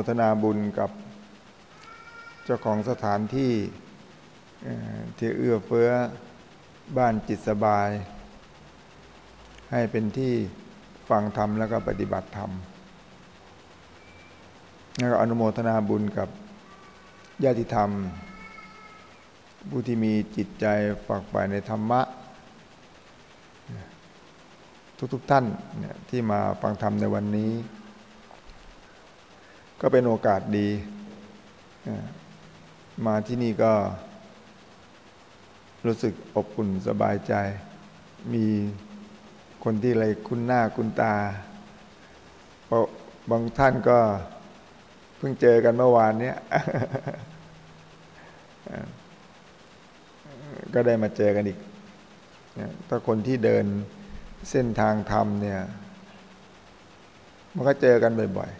นุโมทนาบุญกับเจ้าของสถานที่ที่เอื้อเฟื้อบ้านจิตสบาย ให้เป็นที่ฟังธรรมแล้วก็ปฏิบัติธรรม แล้วก็อนุโมทนาบุญกับญาติธรรม ผู้ที่มีจิตใจฝักใฝ่ในธรรมะ ทุกๆทท่านที่มาฟังธรรมในวันนี้ ก็เป็นโอกาสดี มาที่นี่ก็รู้สึกอบอุ่นสบายใจ มีคนที่อะไรคุ้นหน้าคุ้นตาเพราะบางท่านก็เพิ่งเจอกันเมื่อวานเนี้ยก็ได้มาเจอกันอีก ถ้าคนที่เดินเส้นทางธรรมเนี่ย มันก็เจอกันบ่อย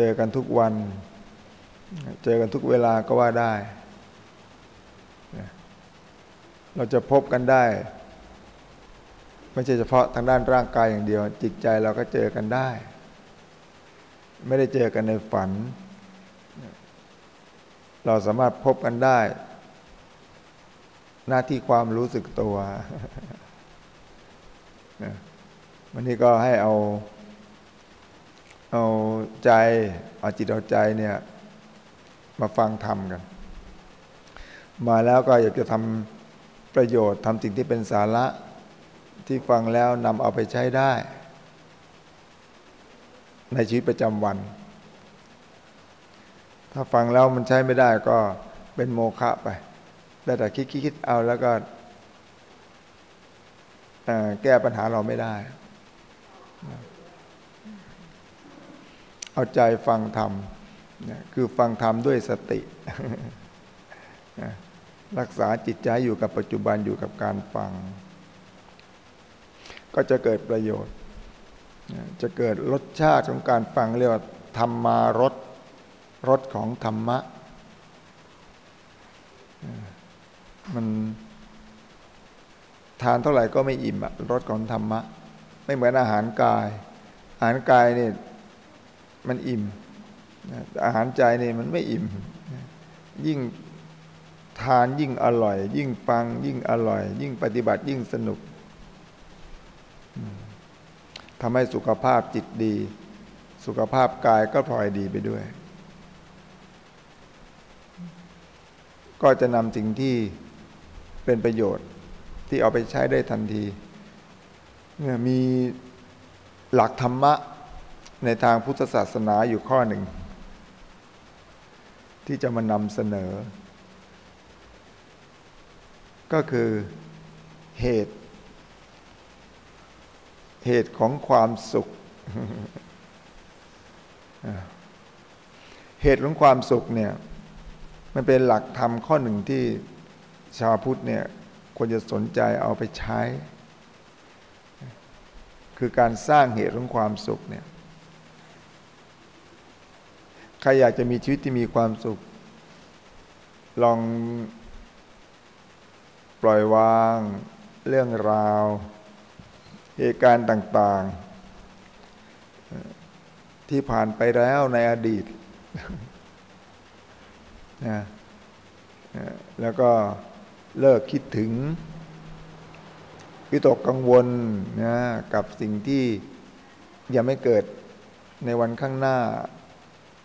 เจอกันทุกวัน เจอกันทุกเวลาก็ว่าได้ เราจะพบกันได้ ไม่ใช่เฉพาะทางด้านร่างกายอย่างเดียว จิตใจเราก็เจอกันได้ ไม่ได้เจอกันในฝัน เราสามารถพบกันได้ หน้าที่ความรู้สึกตัววันนี้ก็ให้เอา เอาใจเอาจิตเอาใจเนี่ยมาฟังธรรมกัน มาแล้วก็อยากจะทำประโยชน์ทำสิ่งที่เป็นสาระที่ฟังแล้วนำเอาไปใช้ได้ ในชีวิตประจำวัน ถ้าฟังแล้วมันใช้ไม่ได้ก็เป็นโมฆะไป ได้แต่คิดคิดเอาแล้วก็แก้ปัญหาเราไม่ได้ เอาใจฟังธรรมคือฟังธรรมด้วยสติ รักษาจิตใจอยู่กับปัจจุบันอยู่กับการฟัง ก็จะเกิดประโยชน์ จะเกิดรสชาติของการฟังเรียกว่าธรรมารสรสของธรรมะ มันทานเท่าไหร่ก็ไม่อิ่มอะรสของธรรมะ ไม่เหมือนอาหารกาย อาหารกายเนี่ย มันอิ่มอาหารใจเนี่ยมันไม่อิ่ม ยิ่งทานยิ่งอร่อย ยิ่งฟังยิ่งอร่อย ยิ่งปฏิบัติยิ่งสนุกทำให้สุขภาพจิตดี สุขภาพกายก็พลอยดีไปด้วย ก็จะนำสิ่งที่เป็นประโยชน์ที่เอาไปใช้ได้ทันทีเนี่ยมีหลักธรรมะ ในทางพุทธศาสนาอยู่ข้อหนึ่ง ที่จะมานำเสนอ ก็คือเหตุ เหตุของความสุข เหตุของความสุขเนี่ยมันเป็นหลักธรรมข้อหนึ่งที่ชาวพุทธเนี่ยควรจะสนใจเอาไปใช้ คือการสร้างเหตุของความสุขเนี่ย ใครอยากจะมีชีวิตที่มีความสุข ลองปล่อยวางเรื่องราว เหตุการณ์ต่าง ๆ ที่ผ่านไปแล้วในอดีตนะแล้วก็เลิกคิดถึง วิตกกังวลนะกับสิ่งที่ยังไม่เกิดในวันข้างหน้า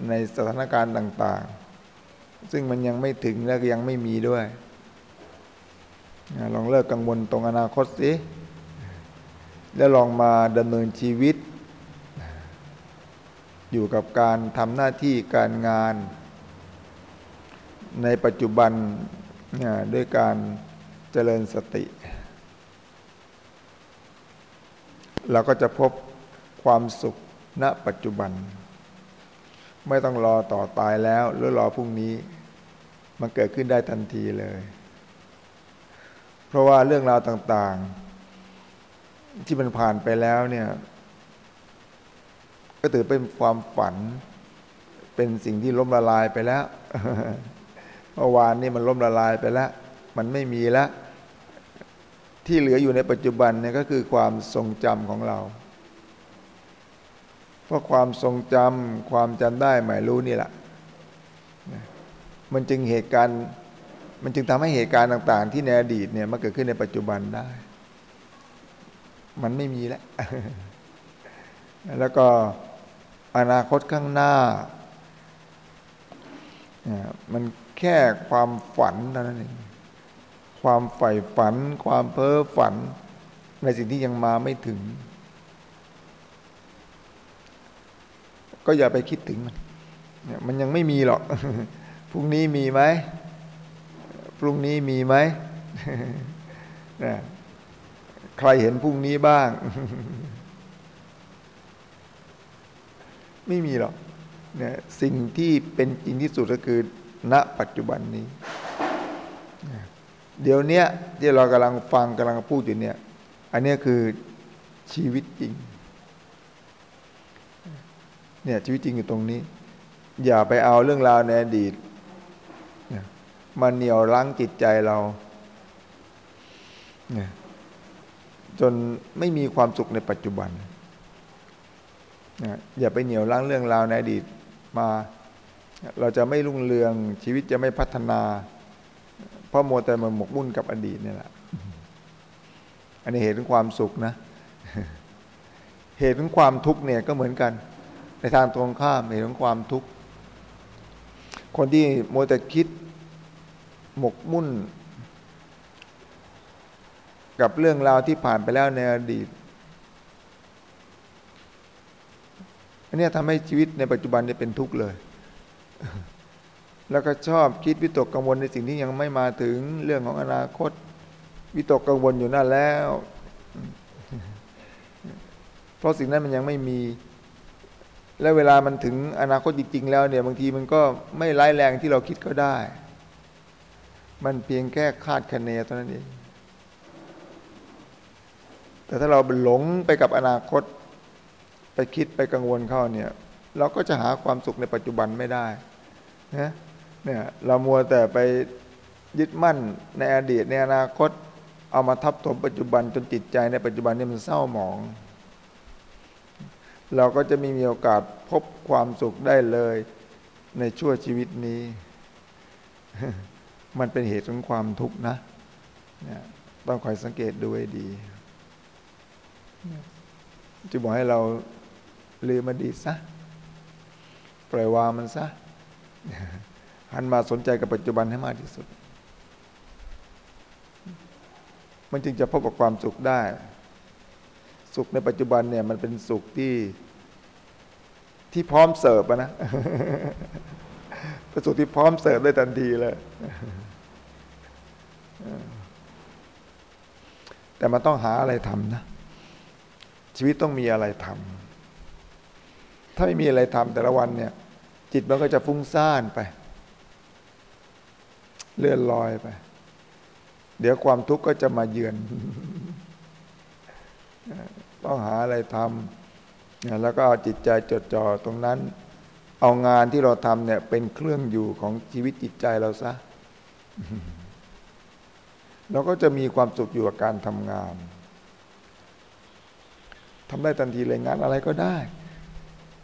ในสถานการณ์ต่าง ๆ ซึ่งมันยังไม่ถึงและยังไม่มีด้วย ลองเลิกกังวลตรงอนาคตสิ แล้วลองมาดำเนินชีวิต อยู่กับการทำหน้าที่การงาน ในปัจจุบันด้วยการเจริญสติ เราก็จะพบความสุขณปัจจุบัน ไม่ต้องรอต่อตายแล้วหรือรอพรุ่งนี้ มันเกิดขึ้นได้ทันทีเลย เพราะว่าเรื่องราวต่างๆ ที่มันผ่านไปแล้วเนี่ย ก็ถือเป็นความฝัน เป็นสิ่งที่ล้มละลายไปแล้วเมื่อวานนี่มันล้มละลายไปแล้ว มันไม่มีแล้ว ที่เหลืออยู่ในปัจจุบันเนี่ยก็คือความทรงจำของเรา เพราะความทรงจำความจำได้หมายรู้นี่แหละมันจึงเหตุการณ์มันจึงทำให้เหตุการณ์ต่าง ๆ ที่ในอดีตเนี่ยมันเกิดขึ้นในปัจจุบันได้ มันไม่มีแล้ว แล้วก็อนาคตข้างหน้า มันแค่ความฝันเท่านั้นเองความใฝ่ฝัน ความเพ้อฝัน ในสิ่งที่ยังมาไม่ถึง ก็อย่าไปคิดถึงมันมันยังไม่มีหรอกพรุ่งนี้มีไหมพรุ่งนี้มีไหมใครเห็นพรุ่งนี้บ้าง ไม่มีหรอกเนี่ยสิ่งที่เป็นจริงที่สุดก็คือ ณปัจจุบันนี้ เดี๋ยวนี้ที่เรากำลังฟังกำลังพูดอยู่เนี่ย อันนี้คือชีวิตจริง เนี่ยชีวิตจริงอยู่ตรงนี้ อย่าไปเอาเรื่องราวในอดีตมาเหนี่ยวรั้งจิตใจเราจนไม่มีความสุขในปัจจุบันอย่าไปเหนี่ยวรั้งเรื่องราวในอดีตมา เราจะไม่รุ่งเรืองชีวิตจะไม่พัฒนา เพราะมัวแต่มาหมกมุ่นกับอดีตนี่แหละอันนี้เหตุของความสุขนะ เหตุของความทุกข์เนี่ยก็เหมือนกัน ในทางตรงข้ามเหตุของความทุกข์ คนที่มัวแต่คิดหมกมุ่น กับเรื่องราวที่ผ่านไปแล้วในอดีตอันนี้ทำให้ชีวิตในปัจจุบันนี่เป็นทุกข์เลย แล้วก็ชอบคิดวิตกกังวลในสิ่งที่ยังไม่มาถึงเรื่องของอนาคต วิตกกังวลอยู่นั่นแล้ว เพราะสิ่งนั้นมันยังไม่มี และเวลามันถึงอนาคตจริง ๆ แล้วเนี่ยบางทีมันก็ไม่ร้ายแรงที่เราคิดก็ได้ มันเพียงแค่คาดคะเนเท่านั้นเอง แต่ถ้าเราหลงไปกับอนาคต ไปคิดไปกังวลเข้าเนี่ย เราก็จะหาความสุขในปัจจุบันไม่ได้นะเนี่ยเรามัวแต่ไปยึดมั่นในอดีตในอนาคต เอามาทับถมปัจจุบันจนจิตใจในปัจจุบันนี่มันเศร้าหมอง เราก็จะไม่มีโอกาสพบความสุขได้เลยในชั่วชีวิตนี้ มันเป็นเหตุของความทุกข์นะต้องคอยสังเกตดูให้ดีจะบอกให้เราลืมมันดีซะปล่อยวางมันซะหันมาสนใจกับปัจจุบันให้มากที่สุด มันจึงจะพบกับความสุขได้ สุขในปัจจุบันเนี่ยมันเป็นสุขที่ ที่พร้อมเสิร์ฟนะป็นสุขที่พร้อมเสิร์ฟได้ทันทีเลยแต่มันต้องหาอะไรทำนะ ชีวิตต้องมีอะไรทำถ้าไม่มีอะไรทำแต่ละวันเนี่ย จิตมันก็จะฟุ้งซ่านไป เลื่อนลอยไป เดี๋ยวความทุกข์ก็จะมาเยือน ต้องหาอะไรทำ แล้วก็เอาจิตใจจดจ่อตรงนั้น เอางานที่เราทำเนี่ยเป็นเครื่องอยู่ของชีวิตจิตใจเราซะเราก็จะมีความสุขอยู่กับการทำงานทำได้ทันทีเลยงานอะไรก็ได้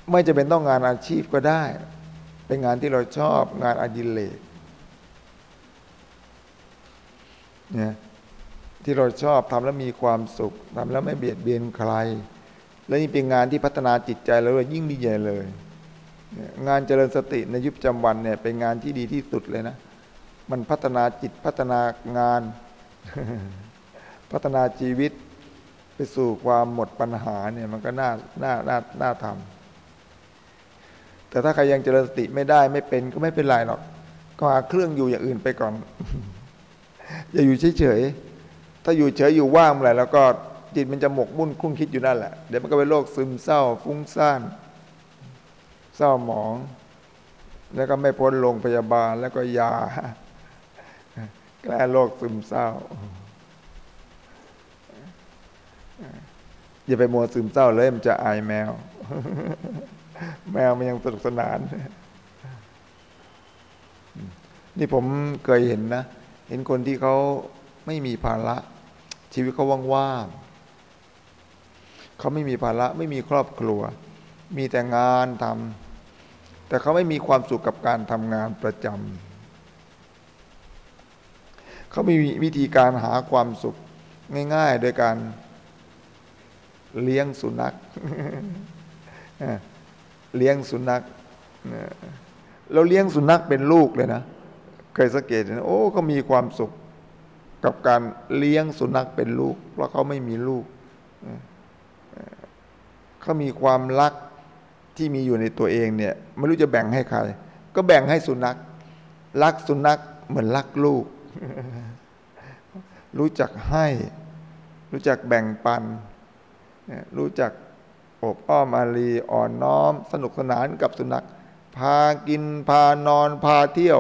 ไม่จะเป็นต้องงานอาชีพก็ได้ เป็นงานที่เราชอบงานอดิเรกเนี่ยที่เราชอบทำแล้วมีความสุขทำแล้วไม่เบียดเบียนใคร และนี่เป็นงานที่พัฒนาจิตใจเราเลยยิ่งดีใหญ่เลย งานเจริญสติในยุคจำวันเนี่ยเป็นงานที่ดีที่สุดเลยนะ มันพัฒนาจิตพัฒนางาน พัฒนาชีวิตไปสู่ความหมดปัญหาเนี่ยมันก็น่าน่าน่าน่าทำแต่ถ้าใครยังเจริญสติไม่ได้ไม่เป็นก็ไม่เป็นไรหรอก ก็หาเครื่องอยู่อย่างอื่นไปก่อน อย่าอยู่เฉยๆถ้าอยู่เฉยอยู่ว่างเมื่อไหร่แล้วก็ จิตมันจะหมกมุ่นคุ้งคิดอยู่นั่นแหละ เดี๋ยวมันก็เป็นโรคซึมเศร้า ฟุ้งซ่าน เศร้าหมอง แล้วก็ไม่พ้นโรงพยาบาลแล้วก็ยา แก้โรคซึมเศร้า อย่าไปมัวซึมเศร้าเลยมันจะอายแมว แมวมันยังสนุกสนาน นี่ผมเคยเห็นนะ เห็นคนที่เขาไม่มีภาระชีวิตเขาว่างๆ เขาไม่มีภาระไม่มีครอบครัว มีแต่งานทำแต่เขาไม่มีความสุขกับการทำงานประจำเขามีวิธีการหาความสุขง่ายๆ โดยการเลี้ยงสุนัขเลี้ยงสุนัขเราเลี้ยงสุนัขเป็นลูกเลยนะเคยสังเกตนะโอ้เขามีความสุขกับการเลี้ยงสุนัขเป็นลูก เพราะเขาไม่มีลูก เขามีความรักที่มีอยู่ในตัวเองเนี่ยไม่รู้จะแบ่งให้ใคร ก็แบ่งให้สุนัข รักสุนัขเหมือนรักลูก รู้จักให้ รู้จักแบ่งปัน รู้จักอบอ้อมอารีอ่อนน้อม สนุกสนานกับสุนัข พากินพานอน พาเที่ยว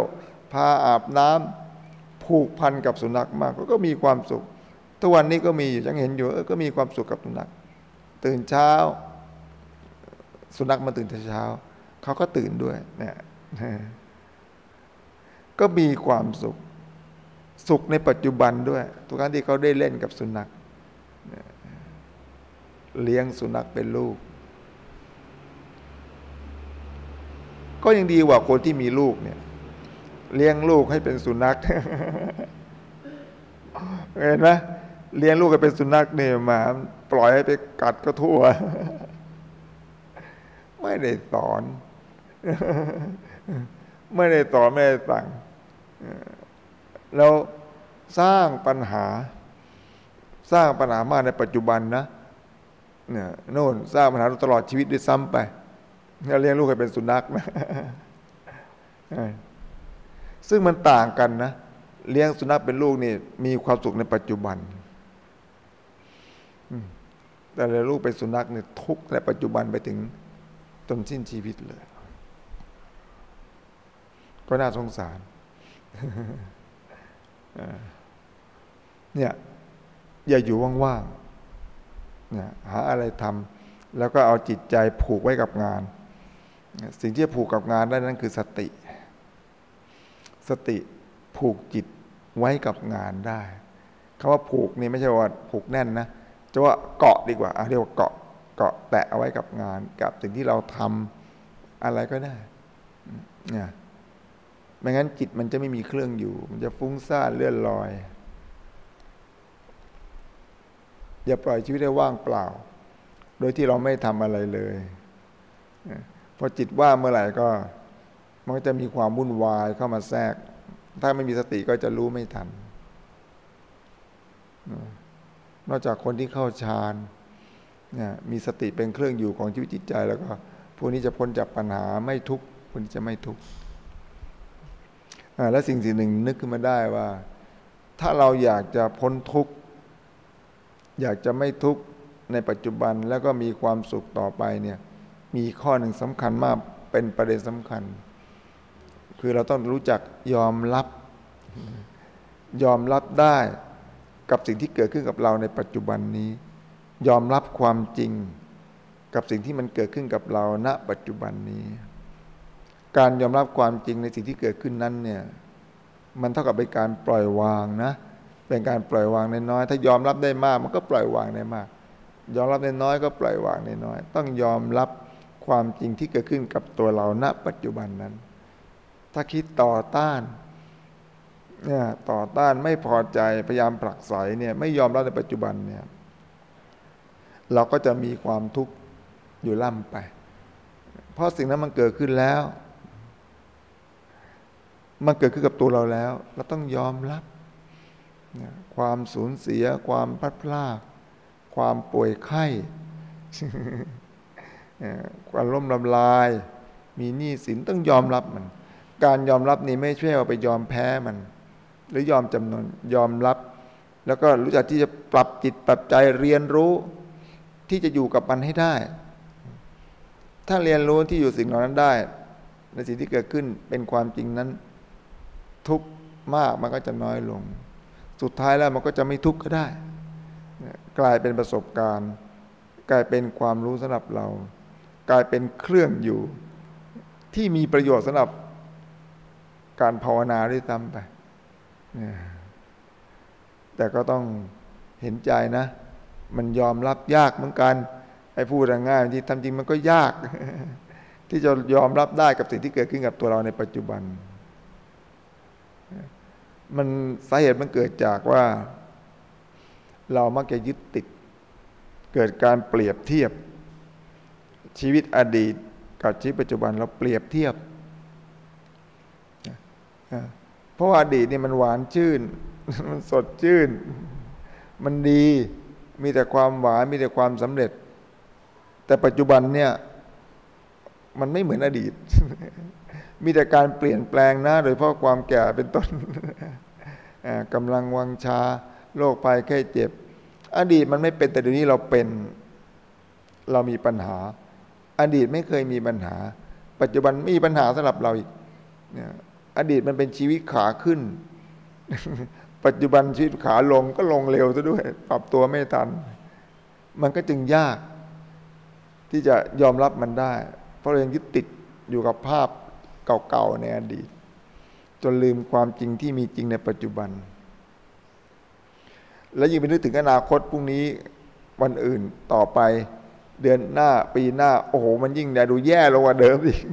พาอาบน้ำผูกพันกับสุนัขมากก็มีความสุขทุกวันนี้ก็มีอยู่ยังเห็นอยู่เออก็มีความสุขกับสุนัขตื่นเช้า สุนัขมาตื่นแต่เช้า เขาก็ตื่นด้วยเนี่ยก็มีความสุข สุขในปัจจุบันด้วย ทุกครั้งที่เขาได้เล่นกับสุนัขเลี้ยงสุนัขเป็นลูก ก็ยังดีกว่าคนที่มีลูกเนี่ย เลี้ยงลูกให้เป็นสุนัขเห็นไหมเลี้ยงลูกให้เป็นสุนัขเนี่ยมา ปล่อยให้ไปกัดก็ทั่ว ไม่ได้สอน ไม่ได้สอน ไม่ได้สั่งเราสร้างปัญหา สร้างปัญหามากในปัจจุบันนะเนี่ยโน่นสร้างปัญหาตลอดชีวิตด้วยซ้ำไปเลี้ยงลูกให้เป็นสุนัขนะซึ่งมันต่างกันนะ เลี้ยงสุนัขเป็นลูกนี่ มีความสุขในปัจจุบัน แต่เลี้ยงลูกเป็นสุนัขเนี่ยทุกข์ในปัจจุบันไปถึง จนสิ้นชีวิตเลย ก็น่าสงสารเนี่ยอย่าอยู่ว่างๆเนะหาอะไรทำแล้วก็เอาจิตใจผูกไว้กับงาน สิ่งที่ผูกกับงานได้นั่นคือสติ สติผูกจิตไว้กับงานได้คำว่าผูกนี่ไม่ใช่ว่าผูกแน่นนะจะว่าเกาะดีกว่าเรียกว่าเกาะ เกาะแตะเอาไว้กับงาน กับสิ่งที่เราทำอะไรก็ได้เนี่ยไม่งั้นจิตมันจะไม่มีเครื่องอยู่ มันจะฟุ้งซ่านเลื่อนลอย อย่าปล่อยชีวิตให้ว่างเปล่า โดยที่เราไม่ทำอะไรเลยพอจิตว่างเมื่อไหร่ก็ มันก็จะมีความวุ่นวายเข้ามาแทรก ถ้าไม่มีสติก็จะรู้ไม่ทัน นอกจากคนที่เข้าฌานเนี่ยมีสติเป็นเครื่องอยู่ของชีวิตจิตใจแล้วก็พวกนี้จะพ้นจากปัญหาไม่ทุกข์พวกนี้จะไม่ทุกข์และสิ่งสิ่งหนึ่งนึกขึ้นมาได้ว่า ถ้าเราอยากจะพ้นทุกข์อยากจะไม่ทุกข์ในปัจจุบันแล้วก็มีความสุขต่อไปเนี่ยมีข้อหนึ่งสำคัญมากเป็นประเด็นสำคัญ คือเราต้องรู้จักยอมรับ ยอมรับได้กับสิ่งที่เกิดขึ้นกับเราในปัจจุบันนี้ ยอมรับความจริงกับสิ่งที่มันเกิดขึ้นกับเราณปัจจุบันนี้ การยอมรับความจริงในสิ่งที่เกิดขึ้นนั้นเนี่ยมันเท่ากับเป็นการปล่อยวางนะ เป็นการปล่อยวางในน้อย ถ้ายอมรับได้มากมันก็ปล่อยวางได้มาก ยอมรับในน้อยก็ปล่อยวางในน้อย ต้องยอมรับความจริงที่เกิดขึ้นกับตัวเราณปัจจุบันนั้น ถ้าคิดต่อต้านเนี่ยต่อต้านไม่พอใจพยายามผลักไสเนี่ยไม่ยอมรับในปัจจุบันเนี่ย เราก็จะมีความทุกข์อยู่ล่ำไป เพราะสิ่งนั้นมันเกิดขึ้นแล้ว มันเกิดขึ้นกับตัวเราแล้ว เราต้องยอมรับ ความสูญเสีย ความพลัดพราก ความป่วยไข้ ความล้มละลาย มีหนี้สินต้องยอมรับมัน การยอมรับนี่ไม่ใช่ว่าไปยอมแพ้มัน หรือยอมจำนนยอมรับ แล้วก็รู้จักที่จะปรับจิตปรับใจเรียนรู้ ที่จะอยู่กับมันให้ได้ ถ้าเรียนรู้ที่อยู่สิ่งเหล่านั้นได้ ในสิ่งที่เกิดขึ้นเป็นความจริงนั้น ทุกมากมันก็จะน้อยลง สุดท้ายแล้วมันก็จะไม่ทุกข์ก็ได้ กลายเป็นประสบการณ์ กลายเป็นความรู้สำหรับเรา กลายเป็นเครื่องอยู่ ที่มีประโยชน์สำหรับการภาวนาด้วยซ้ำไปแต่ก็ต้องเห็นใจนะ มันยอมรับยากเหมือนกันไอ้พูดง่ายที่ทำจริงมันก็ยาก ที่จะยอมรับได้กับสิ่งที่เกิดขึ้นกับตัวเราในปัจจุบัน มันสาเหตุมันเกิดจากว่า เรามักจะยึดติด เกิดการเปรียบเทียบ ชีวิตอดีตกับชีวิตปัจจุบันเราเปรียบเทียบเพราะว่าอดีตนี่มันหวานชื่น มันสดชื่น มันดี มีแต่ความหวานมีแต่ความสำเร็จ แต่ปัจจุบันเนี่ยมันไม่เหมือนอดีต มีแต่การเปลี่ยนแปลงนะโดยเพราะความแก่เป็นต้นกำลังวังชาโรคภัยแค่เจ็บ อดีตมันไม่เป็นแต่เดี๋ยวนี้เราเป็นเรามีปัญหา อดีตไม่เคยมีปัญหา ปัจจุบันมีปัญหาสำหรับเราอีกอดีตมันเป็นชีวิตขาขึ้น ปัจจุบันชีวิตขาลงก็ลงเร็วซะด้วย ปรับตัวไม่ทัน มันก็จึงยาก ที่จะยอมรับมันได้ เพราะเรายังยึดติดอยู่กับภาพเก่าๆในอดีต จนลืมความจริงที่มีจริงในปัจจุบัน และยิ่งไปนึกถึงอนาคตพรุ่งนี้วันอื่นต่อไปเดือนหน้าปีหน้า โอ้โห มันยิ่งไดูแย่ลงกว่าเดิมอีก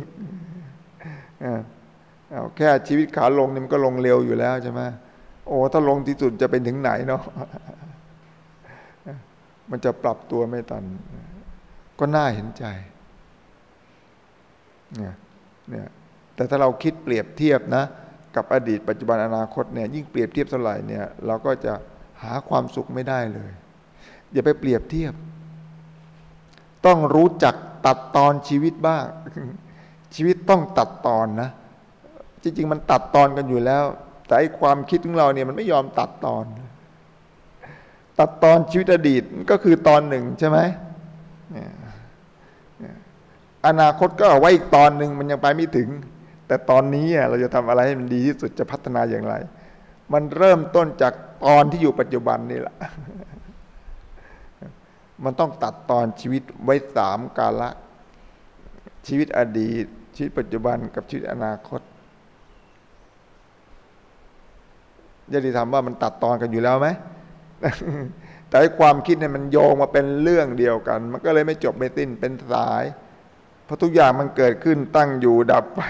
เอาแค่ชีวิตขาลงนี่มันก็ลงเร็วอยู่แล้วใช่ไหม โอ้ถ้าลงที่สุดจะเป็นถึงไหนเนาะมันจะปรับตัวไม่ตัน ก็น่าเห็นใจเนี่ยเนี่ยแต่ถ้าเราคิดเปรียบเทียบนะ กับอดีตปัจจุบันอนาคตเนี่ยยิ่งเปรียบเทียบเท่าไหร่เนี่ยเราก็จะหาความสุขไม่ได้เลย อย่าไปเปรียบเทียบ ต้องรู้จักตัดตอนชีวิตบ้าง ชีวิตต้องตัดตอนนะ จริง ๆ มันตัดตอนกันอยู่แล้ว แต่ความคิดของเราเนี่ยมันไม่ยอมตัดตอน ตัดตอนชีวิตอดีตก็คือตอนหนึ่งใช่ไหมอนาคตก็เอาไว้อีกตอนหนึ่งมันยังไปไม่ถึง แต่ตอนนี้เราจะทำอะไรให้มันดีที่สุดจะพัฒนาอย่างไร มันเริ่มต้นจากตอนที่อยู่ปัจจุบันนี่แหละ มันต้องตัดตอนชีวิตไว้สามกาละ ชีวิตอดีต ชีวิตปัจจุบันกับชีวิตอนาคต ยติธรรมว่ามันตัดตอนกันอยู่แล้วไหมแต่ความคิดเนี่ยมันโยงมาเป็นเรื่องเดียวกัน มันก็เลยไม่จบไม่สิ้นเป็นสาย เพราะทุกอย่างมันเกิดขึ้นตั้งอยู่ดับไป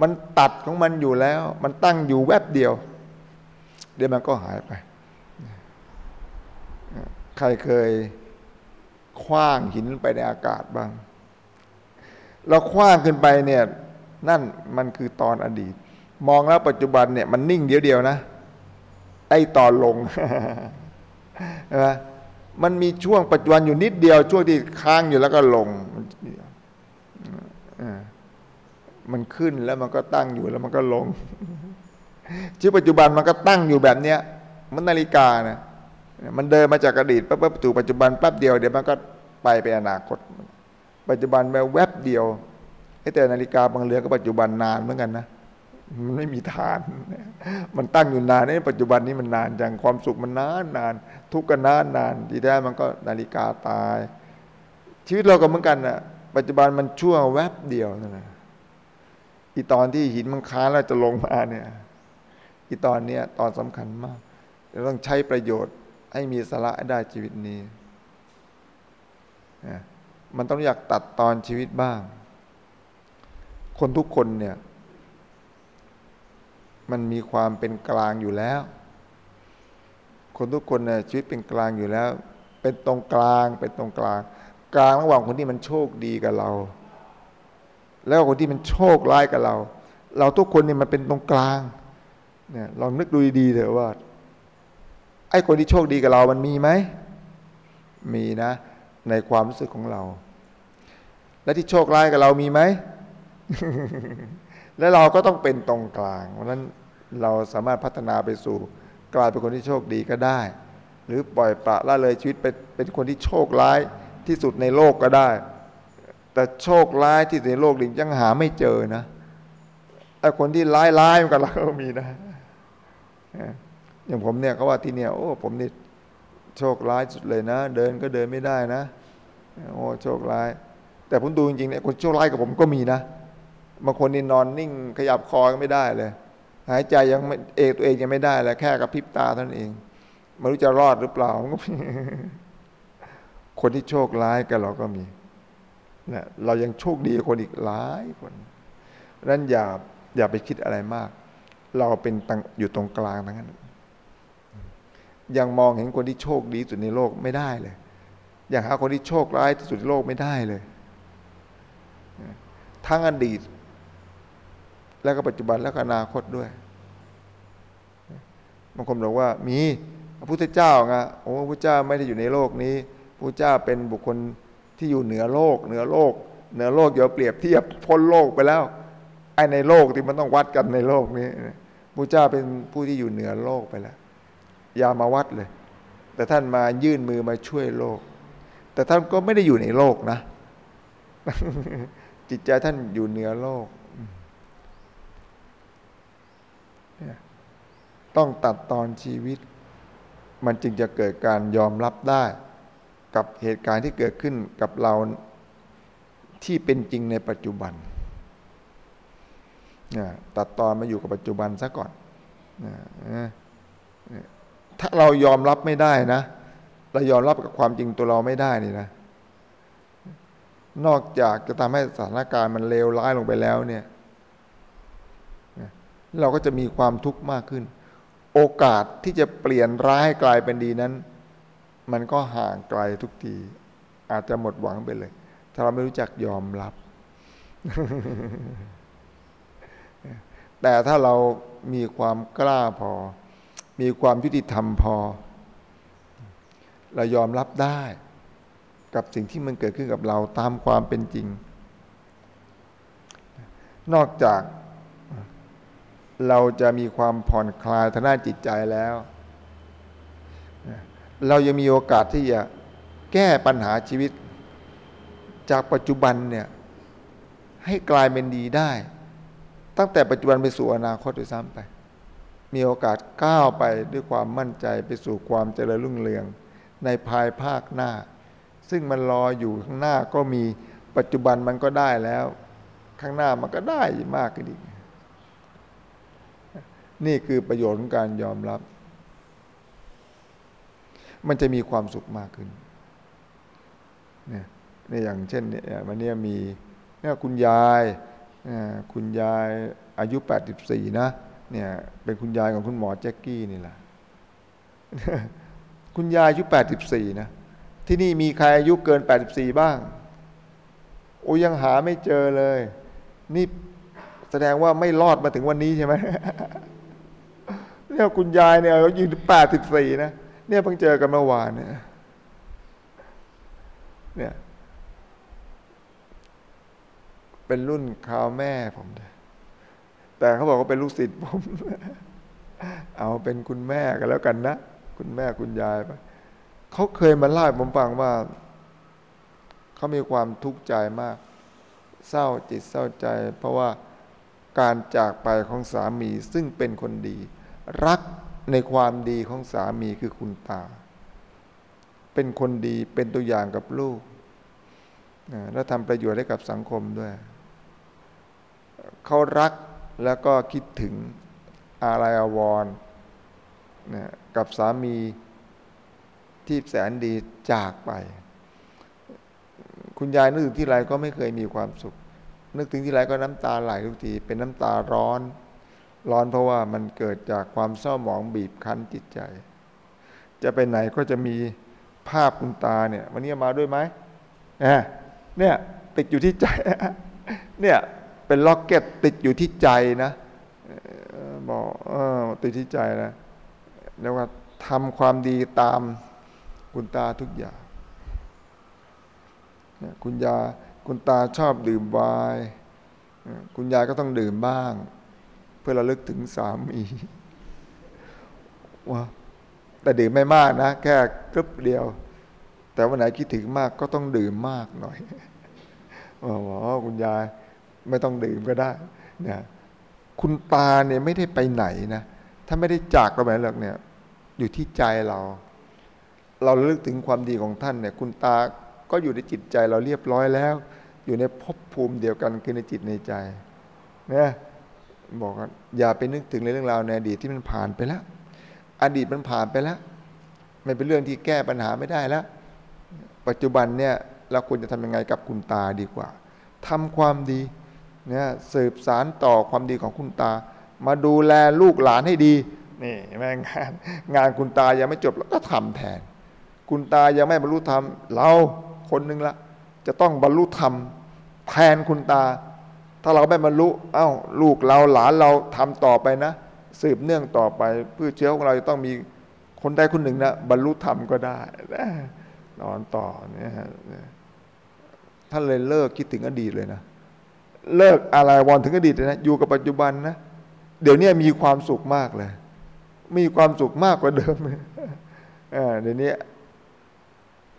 มันตัดของมันอยู่แล้ว มันตั้งอยู่แวบเดียว เดี๋ยวมันก็หายไป ใครเคยคว้างหินไปในอากาศบ้าง เราคว้างขึ้นไปเนี่ย นั่นมันคือตอนอดีต มองแล้วปัจจุบันเนี่ยมันนิ่งเดียวเดียวนะ ไอ้ตอนลงใช่ไหมมันมีช่วงปัจจุบันอยู่นิดเดียว ช่วงที่ค้างอยู่แล้วก็ลงมันขึ้นแล้วมันก็ตั้งอยู่แล้วมันก็ลงชีวิตปัจจุบันมันก็ตั้งอยู่แบบเนี้ย มันนาฬิกานะมันเดินมาจากอดีตปั๊บปั๊บสู่ปัจจุบันปั๊บเดียวเดี๋ยวมันก็ไปไปอนาคต ปัจจุบันแวแวบเดียวแต่นาฬิกาบางเรือก็ปัจจุบันนานเหมือนกันนะ มันไม่มีทาน มันตั้งอยู่นานในปัจจุบันนี้มันนานจังความสุขมันนานนาน ทุกข์ก็นานนานทีแท้มันก็นาฬิกาตาย ชีวิตเราก็เหมือนกันนะปัจจุบันมันชั่วแวบเดียวนั่นแหละอีตอนที่หินมันค้าแล้วจะลงมาเนี่ยอีตอนเนี้ยตอนสำคัญมากเราต้องใช้ประโยชน์ให้มีสาระได้ชีวิตนี้ มันต้องอยากตัดตอนชีวิตบ้าง คนทุกคนเนี่ย มันมีความเป็นกลางอยู่แล้ว คนทุกคนเนี่ยชีวิตเป็นกลางอยู่แล้ว เป็นตรงกลางเป็นตรงกลาง กลางระหว่างคนที่มันโชคดีกับเรา แล้วคนที่มันโชคร้ายกับเรา เราทุกคนเนี่ยมันเป็นตรงกลางเนี่ยลองนึกดูดีๆเถอะว่าไอ้คนที่โชคดีกับเรามันมีไหมมีนะในความรู้สึกของเรา และที่โชคร้ายกับเรามีไหม และเราก็ต้องเป็นตรงกลาง เพราะนั้น เราสามารถพัฒนาไปสู่ กลายเป็นคนที่โชคดีก็ได้ หรือปล่อยปละละเลยชีวิตไปเป็นคนที่โชคร้ายที่สุดในโลกก็ได้ แต่โชคร้ายที่สุดในโลกหลิงยังหาไม่เจอนะไอ้คนที่ร้ายร้ายมันก็เราก็มีนะอย่างผมเนี่ยเขาว่าที่เนี่ยโอ้ผมนี่โชคร้ายสุดเลยนะ เดินก็เดินไม่ได้นะโอ้โชคร้าย แต่ผมดูจริงๆเนี่ยคนโชคร้ายกับผมก็มีนะบางคนนี่นอนนิ่งขยับคอก็ไม่ได้เลย หายใจยังเอกตัวเองยังไม่ได้เลยแค่กับพริบตาท่านั้นเองไม่รู้จะรอดหรือเปล่าคนที่โชคร้ายกับเราก็มีนะเรายังโชคดีคนอีกหลายคนนั้นอย่าอย่าไปคิดอะไรมาก เราเป็นอยู่ตรงกลางทั้งนั้นยังมองเห็นคนที่โชคดีสุดในโลกไม่ได้เลย อย่างหาคนที่โชคร้ายที่สุดในโลกไม่ได้เลย ทั้งอดีต แล้วก็ปัจจุบันแล้วก็อนาคตด้วยบางคนบอกว่ามีพระพุทธเจ้าไงโอ้พระพุทธเจ้าไม่ได้อยู่ในโลกนี้พระเจ้าเป็นบุคคลที่อยู่เหนือโลก เหนือโลก เหนือโลกอย่าเปรียบเทียบพ้นโลกไปแล้วไอ้ในโลกที่มันต้องวัดกันในโลกนี้พระเจ้าเป็นผู้ที่อยู่เหนือโลกไปแล้วอย่ามาวัดเลย แต่ท่านมายื่นมือมาช่วยโลก แต่ท่านก็ไม่ได้อยู่ในโลกนะ จิตใจท่านอยู่เหนือโลก ต้องตัดตอนชีวิต มันจึงจะเกิดการยอมรับได้ กับเหตุการณ์ที่เกิดขึ้นกับเราที่เป็นจริงในปัจจุบันตัดตอนมาอยู่กับปัจจุบันซะก่อน ถ้าเรายอมรับไม่ได้นะ เรายอมรับกับความจริงตัวเราไม่ได้นี่นะ นอกจากจะทำให้สถานการณ์มันเลวร้ายลงไปแล้วเนี่ย เราก็จะมีความทุกข์มากขึ้น โอกาสที่จะเปลี่ยนร้ายให้กลายเป็นดีนั้น มันก็ห่างไกลทุกที อาจจะหมดหวังไปเลย ถ้าเราไม่รู้จักยอมรับ แต่ถ้าเรามีความกล้าพอ มีความยุติธรรมพอ เรายอมรับได้ กับสิ่งที่มันเกิดขึ้นกับเราตามความเป็นจริง นอกจาก เราจะมีความผ่อนคลายทางด้านจิตใจแล้ว เรายังมีโอกาสที่จะแก้ปัญหาชีวิต จากปัจจุบันเนี่ยให้กลายเป็นดีได้ ตั้งแต่ปัจจุบันไปสู่อนาคตด้วยซ้ำไป มีโอกาสก้าวไปด้วยความมั่นใจไปสู่ความเจริญรุ่งเรือง ในภายภาคหน้า ซึ่งมันรออยู่ข้างหน้าก็มีปัจจุบันมันก็ได้แล้ว ข้างหน้ามันก็ได้มากขึ้นอีก นี่คือประโยชน์ของการยอมรับ มันจะมีความสุขมากขึ้นเนี่ยนี่อย่างเช่นเนี่ยวันนี้มีเนี่ยคุณยายคุณยายอายุแปดสิบสี่นะเนี่ยเป็นคุณยายของคุณหมอแจ็คกี้นี่แหละคุณยายอายุแปดสิบสี่นะ ที่นี่มีใครอายุเกินแปดสิบสี่บ้าง โอ้ยังหาไม่เจอเลย นี่แสดงว่าไม่รอดมาถึงวันนี้ใช่ไหม เนี่ยคุณยายเนี่ยอายุแปดสิบสี่นะเนี่ยเพิ่งเจอกันเมื่อวานเนี่ยเนี่ย เป็นรุ่นข่าวแม่ผมแต่เขาบอกว่าเป็นลูกศิษย์ผม เอาเป็นคุณแม่กันแล้วกันนะคุณแม่คุณยายไปเขาเคยมาเล่าผมฟังว่าเขามีความทุกข์ใจมาก เศร้าจิตเศร้าใจ เพราะว่าการจากไปของสามีซึ่งเป็นคนดี รักในความดีของสามีคือคุณตา เป็นคนดีเป็นตัวอย่างกับลูกแล้วทำประโยชน์ให้กับสังคมด้วย เขารักแล้วก็คิดถึงอาลัยอวรนะกับสามีที่แสนดีจากไป คุณยายนึกถึงที่ไรก็ไม่เคยมีความสุข นึกถึงที่ไรก็น้ำตาไหลทุกที เป็นน้ำตาร้อน ร้อนเพราะว่ามันเกิดจากความเศร้าหมองบีบคั้นจิตใจ จะไปไหนก็จะมีภาพคุณตาเนี่ยวันนี้มาด้วยไหมเนี่ยติดอยู่ที่ใจเนี่ยเป็นล็อกเก็ตติดอยู่ที่ใจนะบอกออติดที่ใจนะเรียกว่าทำความดีตามคุณตาทุกอย่างคุณยาคุณตาชอบดื่มไวน์คุณยายก็ต้องดื่มบ้าง พื่อระลึกถึงสามีว่าแต่ดื่มไม่มากนะ แค่กรึบเดียว แต่วันไหนคิดถึงมากก็ต้องดื่มมากหน่อยอ๋อคุณยายไม่ต้องดื่มก็ได้เนี่ยคุณตาเนี่ยไม่ได้ไปไหนนะถ้าไม่ได้จากเราไปหรอกเนี่ย อยู่ที่ใจเรา เราลึกถึงความดีของท่านเนี่ย คุณตาก็อยู่ในจิตใจเราเรียบร้อยแล้ว อยู่ในภพภูมิเดียวกันคือในจิตในใจเนี่ย บอกว่าอย่าไปนึกถึงในเรื่องราวในอดีตที่มันผ่านไปแล้ว อดีตมันผ่านไปแล้ว ไม่เป็นเรื่องที่แก้ปัญหาไม่ได้แล้ว ปัจจุบันเนี่ยเราควรจะทำยังไงกับคุณตาดีกว่าทำความดีเนี่ยสืบสารต่อความดีของคุณตา มาดูแลลูกหลานให้ดีนี่แม่งานงานคุณตายังไม่จบแล้วก็ทำแทน คุณตายังไม่บรรลุธรรม เราคนหนึ่งละ จะต้องบรรลุธรรมแทนคุณตา ถ้าเราไม่บรรลุเอ้าลูกเราหลานเราทำต่อไปนะ สืบเนื่องต่อไปเพื่อเชื้อของเราจะต้องมีคนใดคนหนึ่งนะบรรลุธรรมก็ได้นะนอนต่อเนี่ยท่านเลยเลิกคิดถึงอดีตเลยนะ เลิกอะไรวอนถึงอดีตเลยนะอยู่กับปัจจุบันนะ เดี๋ยวนี้มีความสุขมากเลย มีความสุขมากกว่าเดิมเลยเดี๋ยวนี้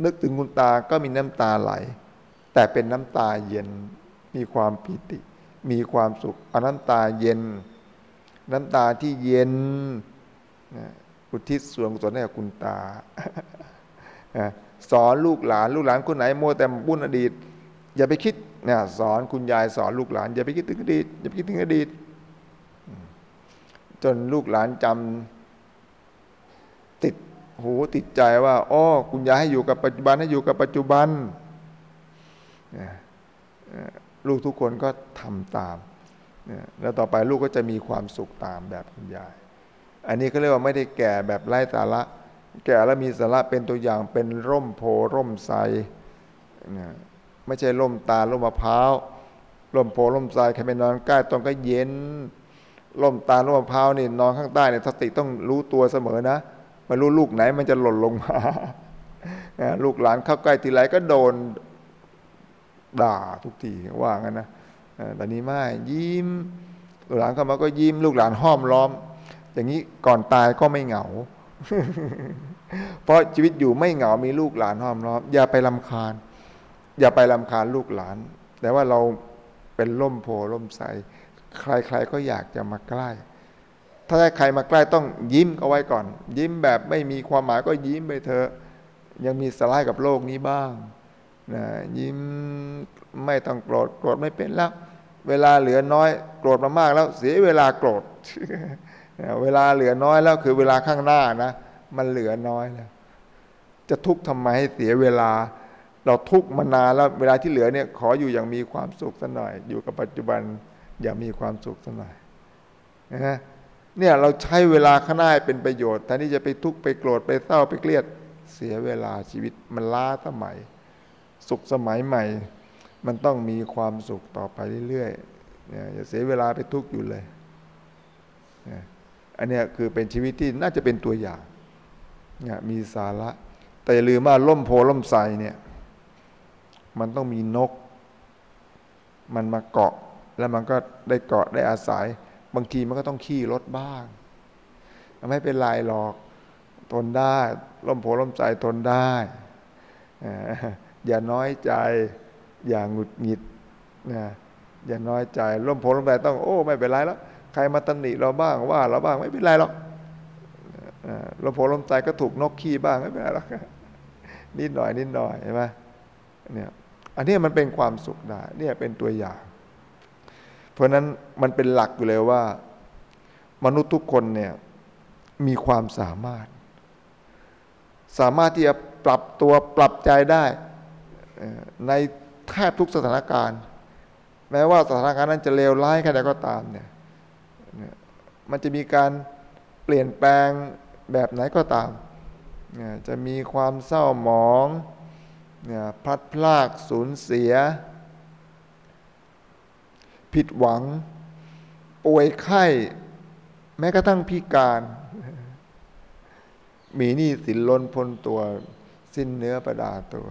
นึกถึงคุณตาก็มีน้ำตาไหล แต่เป็นน้ำตาเย็นมีความปิติ มีความสุขเอาน้ำตาเย็น น้ำตาที่เย็นอุทิศส่วนกุศลให้กับคุณตาสอนลูกหลานลูกหลานคนไหนโมแต่บุญอดีต อย่าไปคิดนสอนคุณยายสอนลูกหลาน อย่าไปคิดถึงอดีตอย่าไปคิดถึงอดีต จนลูกหลานจำติดหูติดใจว่าอ๋อคุณยายให้อยู่กับปัจจุบันให้อยู่กับปัจจุบัน ลูกทุกคนก็ทำตามแล้วต่อไปลูกก็จะมีความสุขตามแบบคุณยาย อันนี้ก็เรียกว่าไม่ได้แก่แบบไร้สาระ แก่แล้วมีสาระเป็นตัวอย่างเป็นร่มโพร่มไทรไม่ใช่ร่มตาร่มมะพร้าวร่มโพร่มไทรใครไปนอนใกล้ตรงก็เย็นร่มตาร่มมะพร้าวนี่นอนข้างใต้เนี่ยสติต้องรู้ตัวเสมอนะไม่รู้ลูกไหนมันจะหล่นลงมาลูกหลานเข้าใกล้ทีไรก็โดน ด่าทุกทีว่างั้นนะแต่นี้ไม่ยิ้มลูกหลานเข้ามาก็ยิ้มลูกหลานห้อมล้อม อย่างนี้ก่อนตายก็ไม่เหงา เพราะชีวิตอยู่ไม่เหงามีลูกหลานห้อมล้อม อย่าไปลำคาญ อย่าไปลำคาญลูกหลาน แต่ว่าเราเป็นล่มโพล่มใส ใครๆก็อยากจะมาใกล้ ถ้าใครมาใกล้ต้องยิ้มเอาไว้ก่อน ยิ้มแบบไม่มีความหมายก็ยิ้มไปเถอะยังมีสลายกับโลกนี้บ้าง นะยิ้มไม่ต้องโกรธโกรธไม่เป็นแล้ว เวลาเหลือน้อย โกรธมามากแล้วเสียเวลาโกรธเวลาเหลือน้อยแล้วคือเวลาข้างหน้านะมันเหลือน้อยแล้ว จะทุกข์ทำไมให้เสียเวลา เราทุกข์มานานแล้วเวลาที่เหลือเนี่ยขออยู่อย่างมีความสุขสักหน่อย อยู่กับปัจจุบันอย่ามีความสุขสักหน่อยนะเนี่ยเราใช้เวลาข้างหน้าเป็นประโยชน์แทนที่จะไปทุกข์ไปโกรธไปเศร้าไปเครียดเสียเวลาชีวิตมันล้าสมัย สุขสมัยใหม่ มันต้องมีความสุขต่อไปเรื่อยๆเนี่ยอย่าเสียเวลาไปทุกข์อยู่เลยอันนี้คือเป็นชีวิตที่น่าจะเป็นตัวอย่างเนี่ยมีสาระ แต่อย่าลืมว่าล่มโพล่มใสเนี่ย มันต้องมีนก มันมาเกาะ แล้วมันก็ได้เกาะได้อาศัย บางทีมันก็ต้องขี่รถบ้างไม่เป็นไรหรอกทนได้ล่มโพล่มใสทนได้ อย่าน้อยใจ อย่าหงุดหงิดนะอย่าน้อยใจร่มโพล่มใจต้อง โอ้ ไม่เป็นไรแล้วใครมาตำหนิเราบ้างว่าเราบ้างไม่เป็นไรหรอกร่มโพล่มใจก็ถูกนกขี้บ้างไม่เป็นไรหรอกนิดหน่อยนิดหน่อยใช่ไหมเนี่ยอันนี้มันเป็นความสุขได้เนี่ยเป็นตัวอย่าง เพราะนั้นมันเป็นหลักอยู่เลยว่า มนุษย์ทุกคนเนี่ยมีความสามารถ สามารถที่จะปรับตัวปรับใจได้ ในแทบทุกสถานการณ์ แม้ว่าสถานการณ์นั้นจะเลวร้ายแค่ไหนก็ตามเนี่ยมันจะมีการเปลี่ยนแปลงแบบไหนก็ตาม จะมีความเศร้าหมองพลัดพรากสูญเสีย ผิดหวัง ป่วยไข้ แม้กระทั่งพิการ มีหนี้สินล้นพ้นตัว สิ้นเนื้อประดาตัว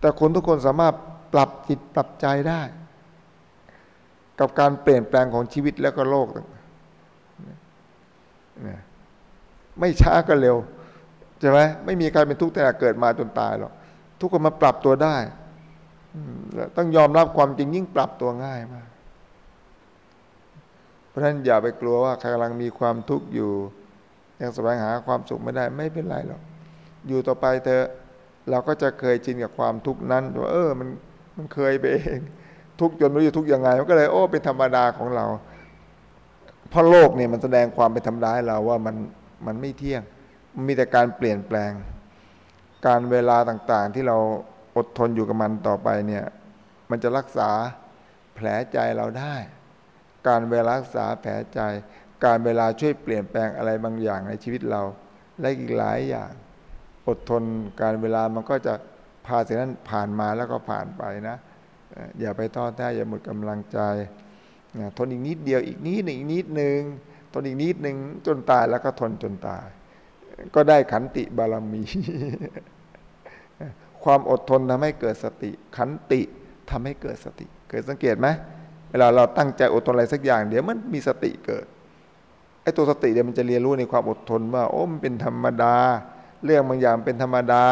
แต่คนทุกคนสามารถปรับจิตปรับใจได้ กับการเปลี่ยนแปลงของชีวิตแล้วก็โลกไม่ช้าก็เร็วใช่ไหมไม่มีใครเป็นทุกข์แต่เกิดมาจนตายหรอกทุกคนมาปรับตัวได้ต้องยอมรับความจริงยิ่งปรับตัวง่ายมาก เพราะฉะนั้นอย่าไปกลัวว่าใครกำลังมีความทุกข์อยู่ ยังแสวงหาความสุขไม่ได้ ไม่เป็นไรหรอก อยู่ต่อไปเธอ เราก็จะเคยชินกับความทุกข์นั้นว่าเออมันมันเคยไปเองทุกจนไม่รู้จะทุกยังไงมันก็เลยโอ้เป็นธรรมดาของเราเพราะโลกเนี่ยมันแสดงความเป็นธรรมดาให้เราว่ามันมันไม่เที่ยงมันมีแต่การเปลี่ยนแปลง การเวลาต่างๆ ที่เราอดทนอยู่กับมันต่อไปเนี่ยมันจะรักษาแผลใจเราได้ การเวลารักษาแผลใจ การเวลาช่วยเปลี่ยนแปลงอะไรบางอย่างในชีวิตเราและอีกหลายอย่าง อดทนการเวลามันก็จะพาสิ่งนั้นผ่านมาแล้วก็ผ่านไปนะ อย่าไปท้อแท้อย่าหมดกำลังใจทนอีกนิดเดียวอีกนิดหนึ่งอีกนิดหนึ่งทนอีกนิดหนึ่งจนตายแล้วก็ทนจนตาย ก็ได้ขันติบารมี ความอดทนทำให้เกิดสติ ขันติทำให้เกิดสติเกิดสังเกตไหมเวลาเราตั้งใจอดทนอะไรสักอย่าง เดี๋ยวมันมีสติเกิดไอ้ตัวสติเดี๋ยวมันจะเรียนรู้ในความอดทนว่า โอ้มันเป็นธรรมดา เรื่องบางอย่างเป็นธรรมดา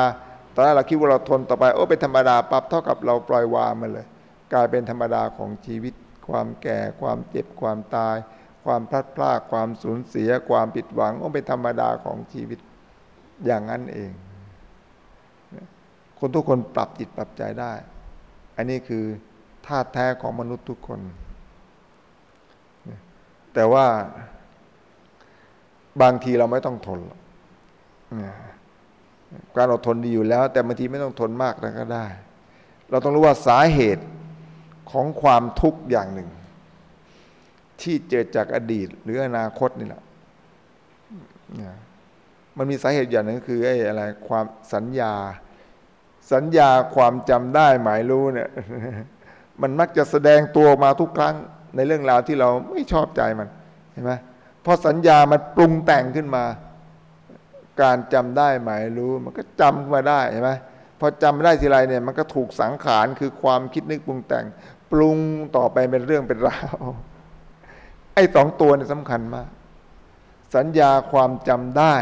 ตอนแรกเราคิดว่าเราทนต่อไปโอ้เป็นธรรมดาปรับเท่ากับเราปล่อยวางมันเลย กลายเป็นธรรมดาของชีวิต ความแก่ ความเจ็บความตาย ความพลัดพรากความสูญเสีย ความผิดหวังโอ้เป็นธรรมดาของชีวิตอย่างนั้นเอง คนทุกคนปรับจิตปรับใจได้ อันนี้คือธาตุแท้ของมนุษย์ทุกคน แต่ว่าบางทีเราไม่ต้องทนก การอดทนดีอยู่แล้ว แต่บางทีไม่ต้องทนมากก็ได้ เราต้องรู้ว่าสาเหตุของความทุกข์อย่างหนึ่ง ที่เกิดจากอดีตหรืออนาคตนี่แหละมันมีสาเหตุอย่างหนึ่งคือไอ้อะไรความสัญญา สัญญาความจำได้หมายรู้เนี่ย มันมักจะแสดงตัวมาทุกครั้งในเรื่องราวที่เราไม่ชอบใจมันเห็นไหมพอสัญญามันปรุงแต่งขึ้นมา การจำได้หมายรู้มันก็จำมาได้ใช่ไหมพอจำได้ทีไรเนี่ยมันก็ถูกสังขารคือความคิดนึกปรุงแต่ง ปรุงต่อไปเป็นเรื่องเป็นราวไอ้สองตัวนี่สำคัญมาก สัญญาความจำได้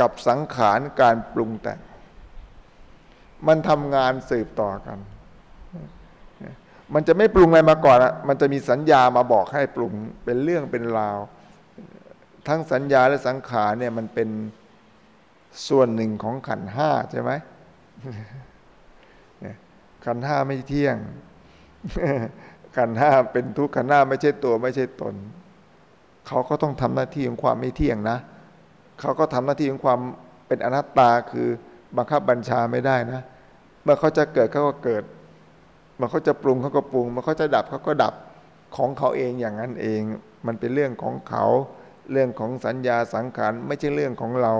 กับสังขารการปรุงแต่ง มันทำงานสืบต่อกัน มันจะไม่ปรุงอะไรมาก่อนอะมันจะมีสัญญามาบอกให้ปรุงเป็นเรื่องเป็นราว ทั้งสัญญาและสังขารเนี่ยมันเป็นส่วนหนึ่งของขันห้าใช่ไหมขันห้าไม่เที่ยง ขันห้าเป็นทุกขันห้าไม่ใช่ตัวไม่ใช่ตน เขาก็ต้องทำหน้าที่ของความไม่เที่ยงนะ เขาก็ทำหน้าที่ของความเป็นอนัตตาคือบังคับบัญชาไม่ได้นะ เมื่อเขาจะเกิดเขาก็เกิด เมื่อเขาจะปรุงเขาก็ปรุง เมื่อเขาจะดับเขาก็ดับของเขาเองอย่างนั้นเอง มันเป็นเรื่องของเขา เรื่องของสัญญาสังขารไม่ใช่เรื่องของเรา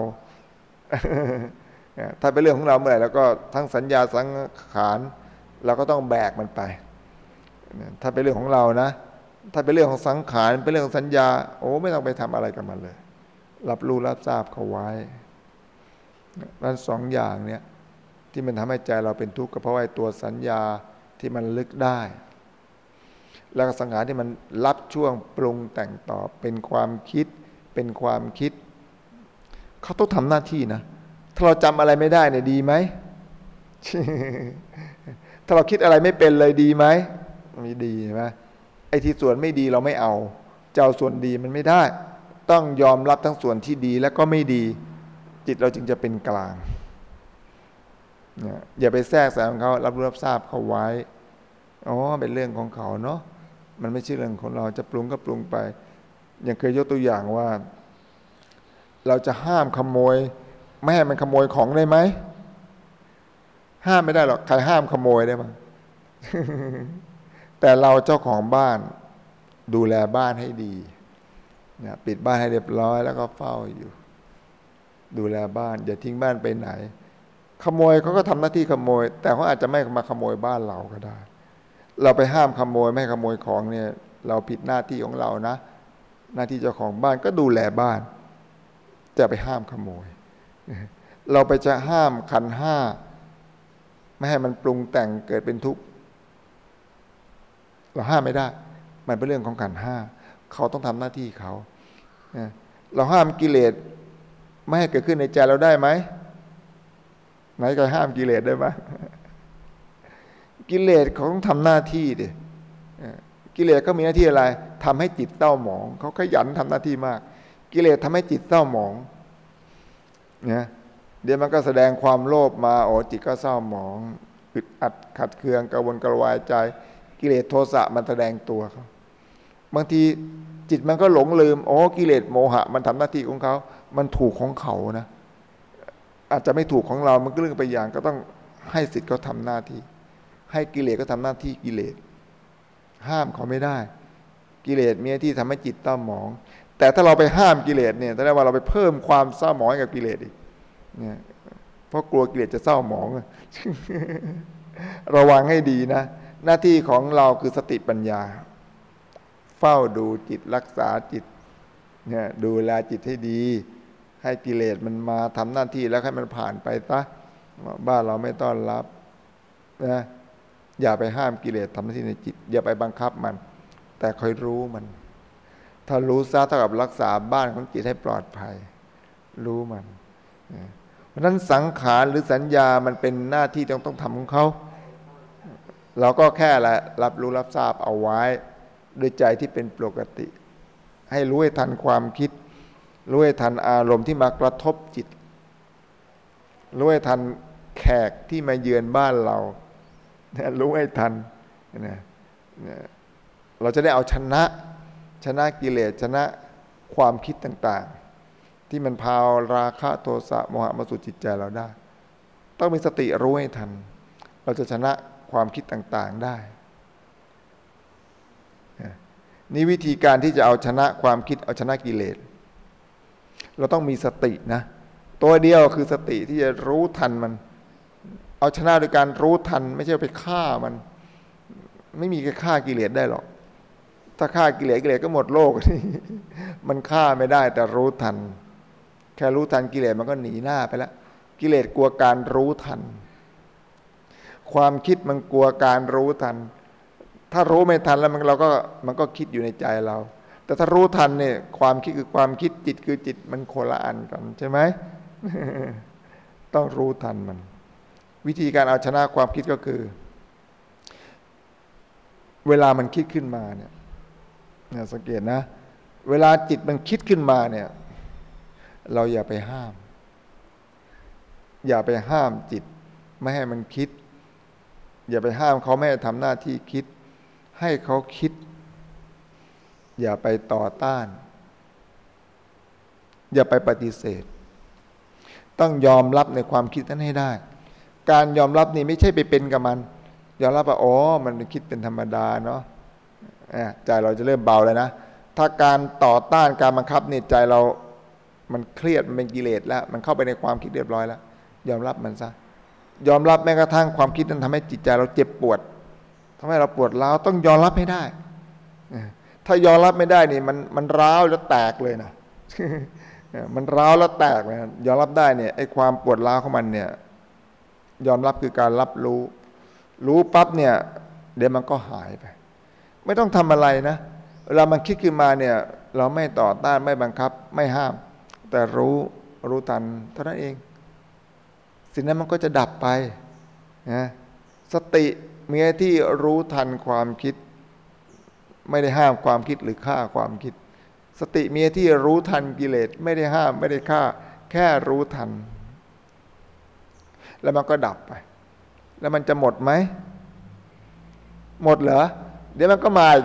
ถ้าเป็นเรื่องของเราเมื่อไหร่แล้วก็ทั้งสัญญาสังขารเราก็ต้องแบกมันไป ถ้าเป็นเรื่องของเรานะ ถ้าเป็นเรื่องของสังขารเป็นเรื่องของสัญญา โอ้ไม่ต้องไปทำอะไรกับมันเลย รับรู้รับทราบเขาไว้นั่นสองอย่างเนี่ยที่มันทำให้ใจเราเป็นทุกข์ก็เพราะว่าตัวสัญญาที่มันลึกได้ แล้วสังขารที่มันรับช่วงปรุงแต่งต่อเป็นความคิด เป็นความคิด เขาต้องทำหน้าที่นะ ถ้าเราจำอะไรไม่ได้เนี่ยดีไหม ถ้าเราคิดอะไรไม่เป็นเลยดีไหมไม่ดีใช่ไหมไอ้ที่ส่วนไม่ดีเราไม่เอาเจ้าส่วนดีมันไม่ได้ ต้องยอมรับทั้งส่วนที่ดีและก็ไม่ดี จิตเราจึงจะเป็นกลางอย่าไปแทรกแซงเขารับรู้รับทราบเขาไว้อ๋อเป็นเรื่องของเขาเนาะ มันไม่ใช่เรื่องของเราจะปรุงก็ปรุงไปอย่างเคยยกตัวอย่างว่า เราจะห้ามขโมย ไม่ให้มันขโมยของได้ไหมห้ามไม่ได้หรอกใครห้ามขโมยได้บ้างแต่เราเจ้าของบ้านดูแลบ้านให้ดีเนี่ยปิดบ้านให้เรียบร้อย แล้วก็เฝ้าอยู่ ดูแลบ้านอย่าทิ้งบ้านไปไหน ขโมยเขาก็ทำหน้าที่ขโมย แต่เขาอาจจะไม่มาขโมยบ้านเราก็ได้ เราไปห้ามขโมยไม่ขโมยของเนี่ย เราผิดหน้าที่ของเรานะ หน้าที่เจ้าของบ้านก็ดูแลบ้าน จะไปห้ามขโมย เราไปจะห้ามขันห้า ไม่ให้มันปรุงแต่งเกิดเป็นทุกข์เราห้ามไม่ได้ มันเป็นเรื่องของขันห้า เขาต้องทำหน้าที่เขาเราห้ามกิเลสไม่ให้เกิดขึ้นในใจเราได้ไหมไหนก็ห้ามกิเลสได้ไหม กิเลสเขาต้องทำหน้าที่ดิกิเลสก็มีหน้าที่อะไรทำให้จิตเต้าหมอง เขาขยันทำหน้าที่มาก กิเลสทำให้จิตเต้าหมองเนี่ยเดี๋ยวมันก็แสดงความโลภมาโอ้จิตก็เศร้าหมองอึดอัดขัดเคืองกระวนกระวายใจ กิเลสโทสะมันแสดงตัวเขาบางทีจิตมันก็หลงลืมโอ้กิเลสโมหะ มันทำหน้าที่ของเขา มันถูกของเขานะ อาจจะไม่ถูกของเรา มันก็เรื่องไปอย่างก็ต้องให้สิทธิ์เขาทาหน้าที่ ให้กิเลสก็ทำหน้าที่กิเลส ห้ามเขาไม่ได้ กิเลสมีที่ทำให้จิตเต้าหมอง แต่ถ้าเราไปห้ามกิเลสเนี่ยแสดงว่าเราไปเพิ่มความเศร้าหมองกับกิเลสอีกเนี่ยเพราะกลัวกิเลสจะเศร้าหมอง ระวังให้ดีนะ หน้าที่ของเราคือสติปัญญา เฝ้าดูจิตรักษาจิตเนี่ยดูแลจิตให้ดี ให้กิเลสมันมาทำหน้าที่แล้วให้มันผ่านไปซะบ้านเราไม่ต้อนรับนะ อย่าไปห้ามกิเลสทำหน้าที่ในจิต อย่าไปบังคับมัน แต่คอยรู้มัน ถ้ารู้ซะเท่ากับรักษาบ้านของจิตให้ปลอดภัย รู้มันเพราะนั้นสังขารหรือสัญญามันเป็นหน้าที่ต้องต้องทำของเขาเราก็แค่ละรับรู้รับทราบเอาไว้ด้วยใจที่เป็นปกติ ให้รู้ให้ทันความคิด รู้ให้ทันอารมณ์ที่มากระทบจิต รู้ให้ทันแขกที่มาเยือนบ้านเรา รู้ให้ทันนะเราจะได้เอาชนะชนะกิเลสชนะความคิดต่างๆ ที่มันพาวราคะโทสะโมหะมาสู่จิตใจเราได้ ต้องมีสติรู้ให้ทัน เราจะชนะความคิดต่างๆได้นี่วิธีการที่จะเอาชนะความคิดเอาชนะกิเลส เราต้องมีสตินะ ตัวเดียวคือสติที่จะรู้ทันมัน เอาชนะโดยการรู้ทัน ไม่ใช่ไปฆ่ามัน ไม่มีใครฆ่ากิเลสได้หรอก ถ้าฆ่ากิเลสกิเลสก็หมดโลกนี่มันฆ่าไม่ได้ แต่รู้ทัน แค่รู้ทันกิเลสมันก็หนีหน้าไปแล้วกิเลสกลัวการรู้ทัน ความคิดมันกลัวการรู้ทัน ถ้ารู้ไม่ทันแล้วมันเราก็มันก็คิดอยู่ในใจเรา แต่ถ้ารู้ทันเนี่ย ความคิดคือความคิดจิตคือจิตมันโคละอันกันใช่ไหมต้องรู้ทันมัน วิธีการเอาชนะความคิดก็คือ เวลามันคิดขึ้นมาเนี่ยสังเกตนะ เวลาจิตมันคิดขึ้นมาเนี่ย เราอย่าไปห้าม อย่าไปห้ามจิต ไม่ให้มันคิด อย่าไปห้ามเขาไม่ให้ทำหน้าที่คิด ให้เขาคิด อย่าไปต่อต้าน อย่าไปปฏิเสธ ต้องยอมรับในความคิดนั้นให้ได้ การยอมรับนี่ไม่ใช่ไปเป็นกับมัน ยอมรับว่าอ๋อมันคิดเป็นธรรมดาเนาะใจเราจะเริ่มเบาเลยนะถ้าการต่อต้านการบังคับนี่ใจเรามันเครียดมันเป็นกิเลสแล้ว มันเข้าไปในความคิดเรียบร้อยแล้ว ยอมรับมันซะยอมรับแม้กระทั่งความคิดนั้นทำให้จิตใจเราเจ็บปวดทำให้เราปวดร้าวต้องยอมรับให้ได้ถ้ายอมรับไม่ได้นี่มันมันร้าวแล้วแตกเลยนะมันร้าวแล้วแตกเลยยอมรับได้เนี่ยไอ้ความปวดร้าวของมันเนี่ย ยอมรับคือการรับรู้ รู้ปั๊บเนี่ย เดี๋ยวมันก็หายไป ไม่ต้องทำอะไรนะเวลามันคิดขึ้นมาเนี่ย เราไม่ต่อต้านไม่บังคับ ไม่ห้าม แต่รู้รู้ทันเท่านั้นเอง สิ่งนั้นมันก็จะดับไปนะสติมีที่รู้ทันความคิด ไม่ได้ห้ามความคิดหรือฆ่าความคิด สติมีที่รู้ทันกิเลสไม่ได้ห้ามไม่ได้ฆ่า แค่รู้ทัน แล้วมันก็ดับไป แล้วมันจะหมดไหม หมดเหรอ เดี๋ยวมันก็มาอีก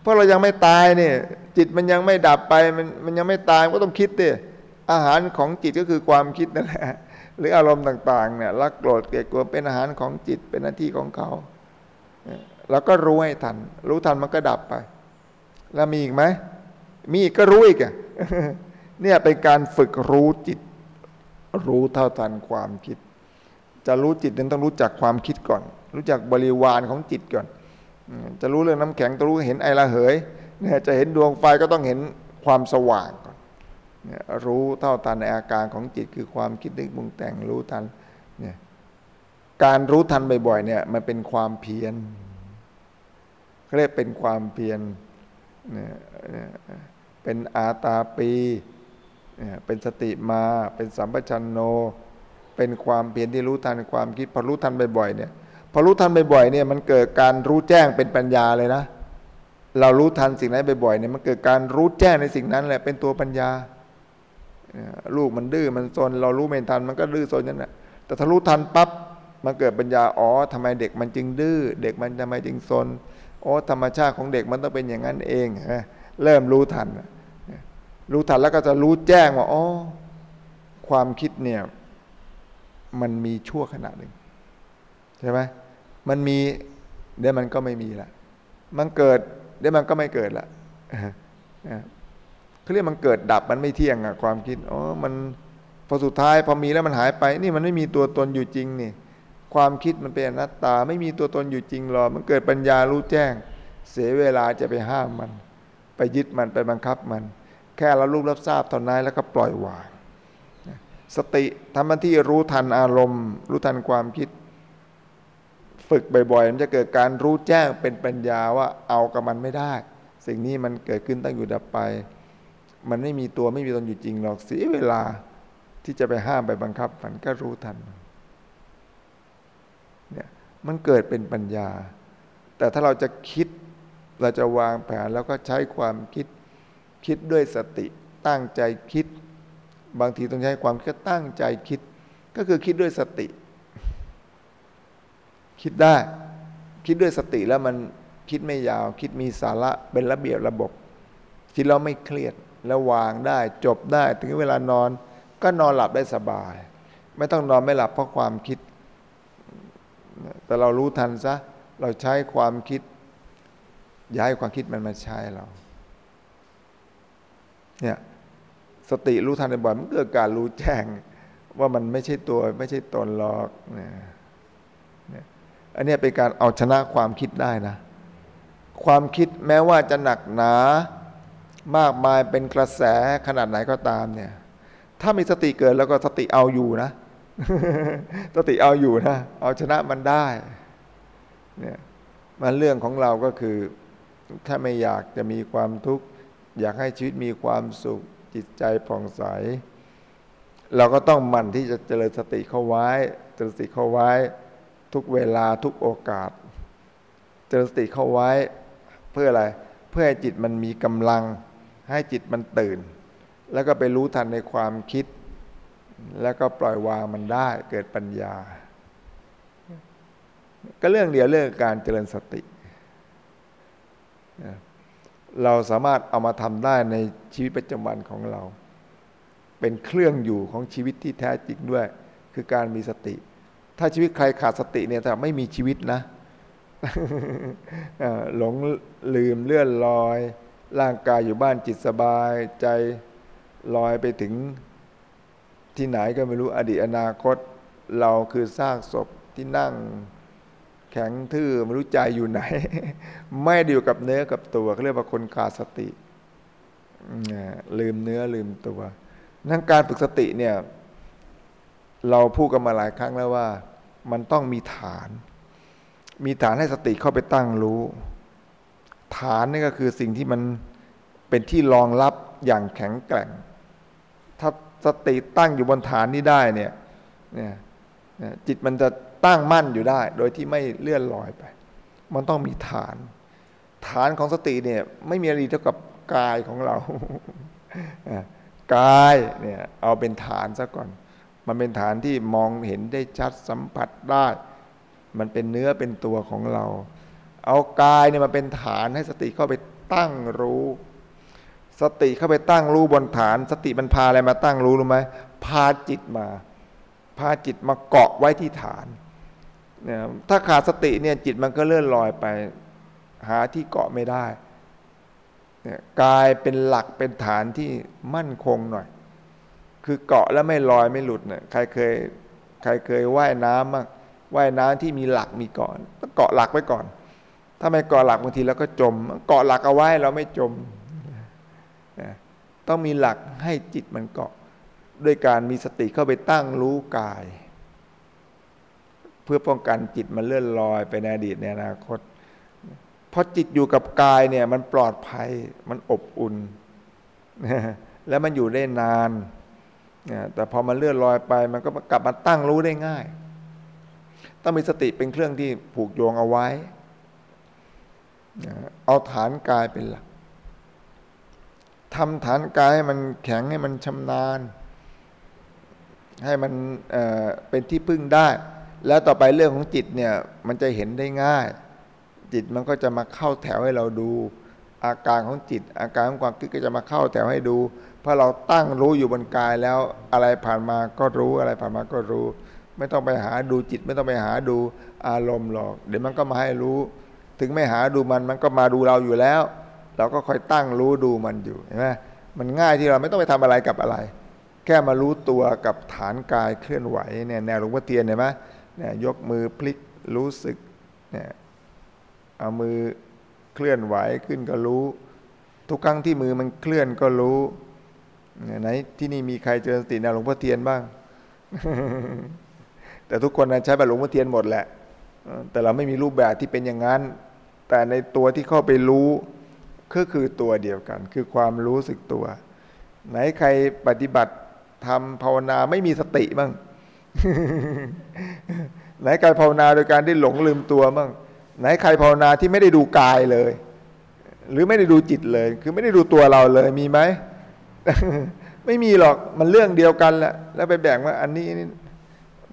เพราะเรายังไม่ตายเนี่ย จิตมันยังไม่ดับไป มันมันยังไม่ตายก็ต้องคิดดิอาหารของจิตก็คือความคิดนั่นแหละหรืออารมณ์ต่าง ๆ เนี่ยรักโกรธเกลียดกลัวเป็นอาหารของจิตเป็นหน้าที่ของเขาเราก็รู้ให้ทัน รู้ทันมันก็ดับไป แล้วมีอีกไหมมีอีกก็รู้อีกอะเนี่ยเป็นการฝึกรู้จิต รู้เท่าทันความคิด จะรู้จิตนั้นต้องรู้จักความคิดก่อน รู้จักบริวารของจิตก่อน จะรู้เรื่องน้ำแข็งต้องรู้เห็นไอระเหยเนี่ยจะเห็นดวงไฟก็ต้องเห็นความสว่างก่อนเนี่ยรู้เท่าทันในอาการของจิตคือความคิดนึกมุงแต่งรู้ทันเนี่ยการรู้ทันบ่อยๆเนี่ยมันเป็นความเพียรเรียกเป็นความเพียรเป็นอาตาปี เป็นสติมาเป็นสัมปชัญโน เป็นความเพียรที่รู้ทันความคิดพอรู้ทันบ่อยๆเนี่ยพอรู้ทันบ่อยๆเนี่ยมันเกิดการรู้แจ้งเป็นปัญญาเลยนะ เรารู้ทันสิ่งนั้นบ่อยๆเนี่ยมันเกิดการรู้แจ้งในสิ่งนั้นแหละเป็นตัวปัญญาลูกมันดื้อมันซนเรารู้ไม่ทันมันก็ดื้อซนนั่นแหละแต่ถ้ารู้ทันปั๊บมันเกิดปัญญาอ๋อทำไมเด็กมันจึงดื้อเด็กมันทำไมจึงซนโอ้ธรรมชาติของเด็กมันต้องเป็นอย่างนั้นเองเริ่มรู้ทัน รู้ทันแล้วก็จะรู้แจ้งว่าอ๋อความคิดเนี่ย มันมีชั่วขณะหนึ่งใช่ไหมมันมีเดี๋ยวมันก็ไม่มีละมันเกิดเดี๋ยวมันก็ไม่เกิดละเขาเรียกมันเกิดดับมันไม่เที่ยงอะความคิดอ๋อมันพอสุดท้ายพอมีแล้วมันหายไป นี่มันไม่มีตัวตนอยู่จริงนี่ ความคิดมันเป็นอนัตตา ไม่มีตัวตนอยู่จริงหรอกมันเกิดปัญญารู้แจ้ง เสียเวลาจะไปห้ามมัน ไปยึดมันไปบังคับมัน แค่เรารู้รับทราบตอนนั้นแล้วก็ปล่อยวางสติทำหน้าที่รู้ทันอารมณ์ รู้ทันความคิด ฝึกบ่อยๆ มันจะเกิดการรู้แจ้งเป็นปัญญาว่าเอากับมันไม่ได้ สิ่งนี้มันเกิดขึ้นตั้งอยู่ดับไป มันไม่มีตัวไม่มีตนอยู่จริงหรอกเสียเวลาที่จะไปห้ามไปบังคับมันก็รู้ทันเนี่ยมันเกิดเป็นปัญญา แต่ถ้าเราจะคิดเราจะวางแผนแล้วก็ใช้ความคิด คิดด้วยสติตั้งใจคิด บางทีต้องใช้ความคิดตั้งใจคิด ก็คือคิดด้วยสติ คิดได้ คิดด้วยสติแล้วมันคิดไม่ยาว คิดมีสาระเป็นระเบียบระบบคิดเราไม่เครียดแล้ววางได้จบได้ ถึงเวลานอนก็นอนหลับได้สบาย ไม่ต้องนอนไม่หลับเพราะความคิด แต่เรารู้ทันซะ เราใช้ความคิดย้ายความคิดมันมาใช้เรา เนี่ยสติรู้ทันบ่อยมันเกิดการรู้แจ้ง ว่ามันไม่ใช่ตัวไม่ใช่ตนหรอกเนี่ยอันนี้เป็นการเอาชนะความคิดได้นะ ความคิดแม้ว่าจะหนักหนามากมายเป็นกระแสขนาดไหนก็ตามเนี่ย ถ้ามีสติเกิดแล้วก็สติเอาอยู่นะ สติเอาอยู่นะ เอาชนะมันได้เนี่ยมันเรื่องของเราก็คือ ถ้าไม่อยากจะมีความทุกข์ อยากให้ชีวิตมีความสุขจิตใจผ่องใส เราก็ต้องมันที่จะเจริญสติเข้าไว้ เจริญสติเข้าไว้ ทุกเวลาทุกโอกาส เจริญสติเข้าไว้เพื่ออะไร เพื่อให้จิตมันมีกำลัง ให้จิตมันตื่น แล้วก็ไปรู้ทันในความคิด แล้วก็ปล่อยวางมันได้เกิดปัญญา ก็เรื่องเดียวเรื่องการเจริญสติ เราสามารถเอามาทำได้ในชีวิตประจำวันของเรา เป็นเครื่องอยู่ของชีวิตที่แท้จริงด้วย คือการมีสติ ถ้าชีวิตใครขาดสติเนี่ยแต่ไม่มีชีวิตนะหลงลืมเลื่อนลอย ร่างกายอยู่บ้านจิตสบายใจลอยไปถึงที่ไหนก็ไม่รู้อดีตอนาคต เราคือซากศพที่นั่ง แข็งทื่อไม่รู้ใจอยู่ไหน ไม่ดีอยู่กับเนื้อกับตัวเขาเรียกว่าคนขาดสติลืมเนื้อลืมตัวนั่นการฝึกสติเนี่ย เราพูดกันมาหลายครั้งแล้วว่า มันต้องมีฐาน มีฐานให้สติเข้าไปตั้งรู้ ฐานนี่ก็คือสิ่งที่มันเป็นที่รองรับอย่างแข็งแกร่ง ถ้าสติตั้งอยู่บนฐานนี้ได้เนี่ยเนี่ยจิตมันจะ ตั้งมั่นอยู่ได้ โดยที่ไม่เลื่อนลอยไป มันต้องมีฐาน ฐานของสติเนี่ยไม่มีอะไรเท่ากับกายของเรากายเนี่ยเอาเป็นฐานซะก่อน มันเป็นฐานที่มองเห็นได้ชัดสัมผัสได้ มันเป็นเนื้อเป็นตัวของเรา เอากายเนี่ยมาเป็นฐานให้สติเข้าไปตั้งรู้ สติเข้าไปตั้งรู้บนฐาน สติมันพาอะไรมาตั้งรู้รู้ไหมพาจิตมา พาจิตมาเกาะไว้ที่ฐาน เนี่ยถ้าขาดสติเนี่ยจิตมันก็เลื่อนลอยไป หาที่เกาะไม่ได้เนี่ยกายเป็นหลักเป็นฐานที่มั่นคงหน่อย คือเกาะแล้วไม่ลอยไม่หลุดเนี่ยใครเคยใครเคยว่ายน้ำมั้งว่ายน้ำที่มีหลักมีเกาะเกาะหลักไว้ก่อน ถ้าไม่เกาะหลักบางทีแล้วก็จม เกาะหลักเอาไว้เราไม่จม ต้องมีหลักให้จิตมันเกาะ ด้วยการมีสติเข้าไปตั้งรู้กาย พื่อป้องกันจิตมันเลื่อนลอยไปในอดีตในอนาคตพอจิตอยู่กับกายเนี่ย มันปลอดภัยมันอบอุ่น แล้วมันอยู่ได้นานแต่พอมันเลื่อนลอยไป มันก็กลับมาตั้งรู้ได้ง่าย ต้องมีสติเป็นเครื่องที่ผูกโยงเอาไว้ เอาฐานกายเป็นหลักทำฐานกายให้มันแข็งให้มันชำนาญ ให้มันเเป็นที่พึ่งได้ แล้วต่อไปเรื่องของจิตเนี่ยมันจะเห็นได้ง่าย จิตมันก็จะมาเข้าแถวให้เราดู อาการของจิต อาการของความคิดก็จะมาเข้าแถวให้ดูเพราะเราตั้งรู้อยู่บนกายแล้วอะไรผ่านมาก็รู้อะไรผ่านมาก็รู้ ไม่ต้องไปหาดูจิต ไม่ต้องไปหาดูอารมณ์หรอก เดี๋ยวมันก็มาให้รู้ ถึงไม่หาดูมันมันก็มาดูเราอยู่แล้ว เราก็คอยตั้งรู้ดูมันอยู่เห็นไหมมันง่ายที่เราไม่ต้องไปทำอะไรกับอะไร แค่มารู้ตัวกับฐานกายเคลื่อนไหวเนี่ยแนวหลวงพ่อเทียนเห็นไหม นี่ยยกมือพลิกรู้สึกเนี่ยเอามือเคลื่อนไหวขึ้นก็รู้ ทุกครั้งที่มือมันเคลื่อนก็รู้ไหนที่นี่มีใครเจอสติแนวหลวงพ่อเทียนบ้าง แต่ทุกคนใช้แบบหลวงพ่อเทียนหมดแหละ แต่เราไม่มีรูปแบบที่เป็นอย่างนั้น แต่ในตัวที่เข้าไปรู้ก็คือตัวเดียวกัน คือความรู้สึกตัว ไหนใครปฏิบัติทำภาวนาไม่มีสติบ้าง ไหนใครภาวนาโดยการที่หลงลืมตัวบ้างไหนใครภาวนาที่ไม่ได้ดูกายเลย หรือไม่ได้ดูจิตเลย คือไม่ได้ดูตัวเราเลยมีไหมไม่มีหรอกมันเรื่องเดียวกันแหละแล้วไปแบ่งว่าอันนี้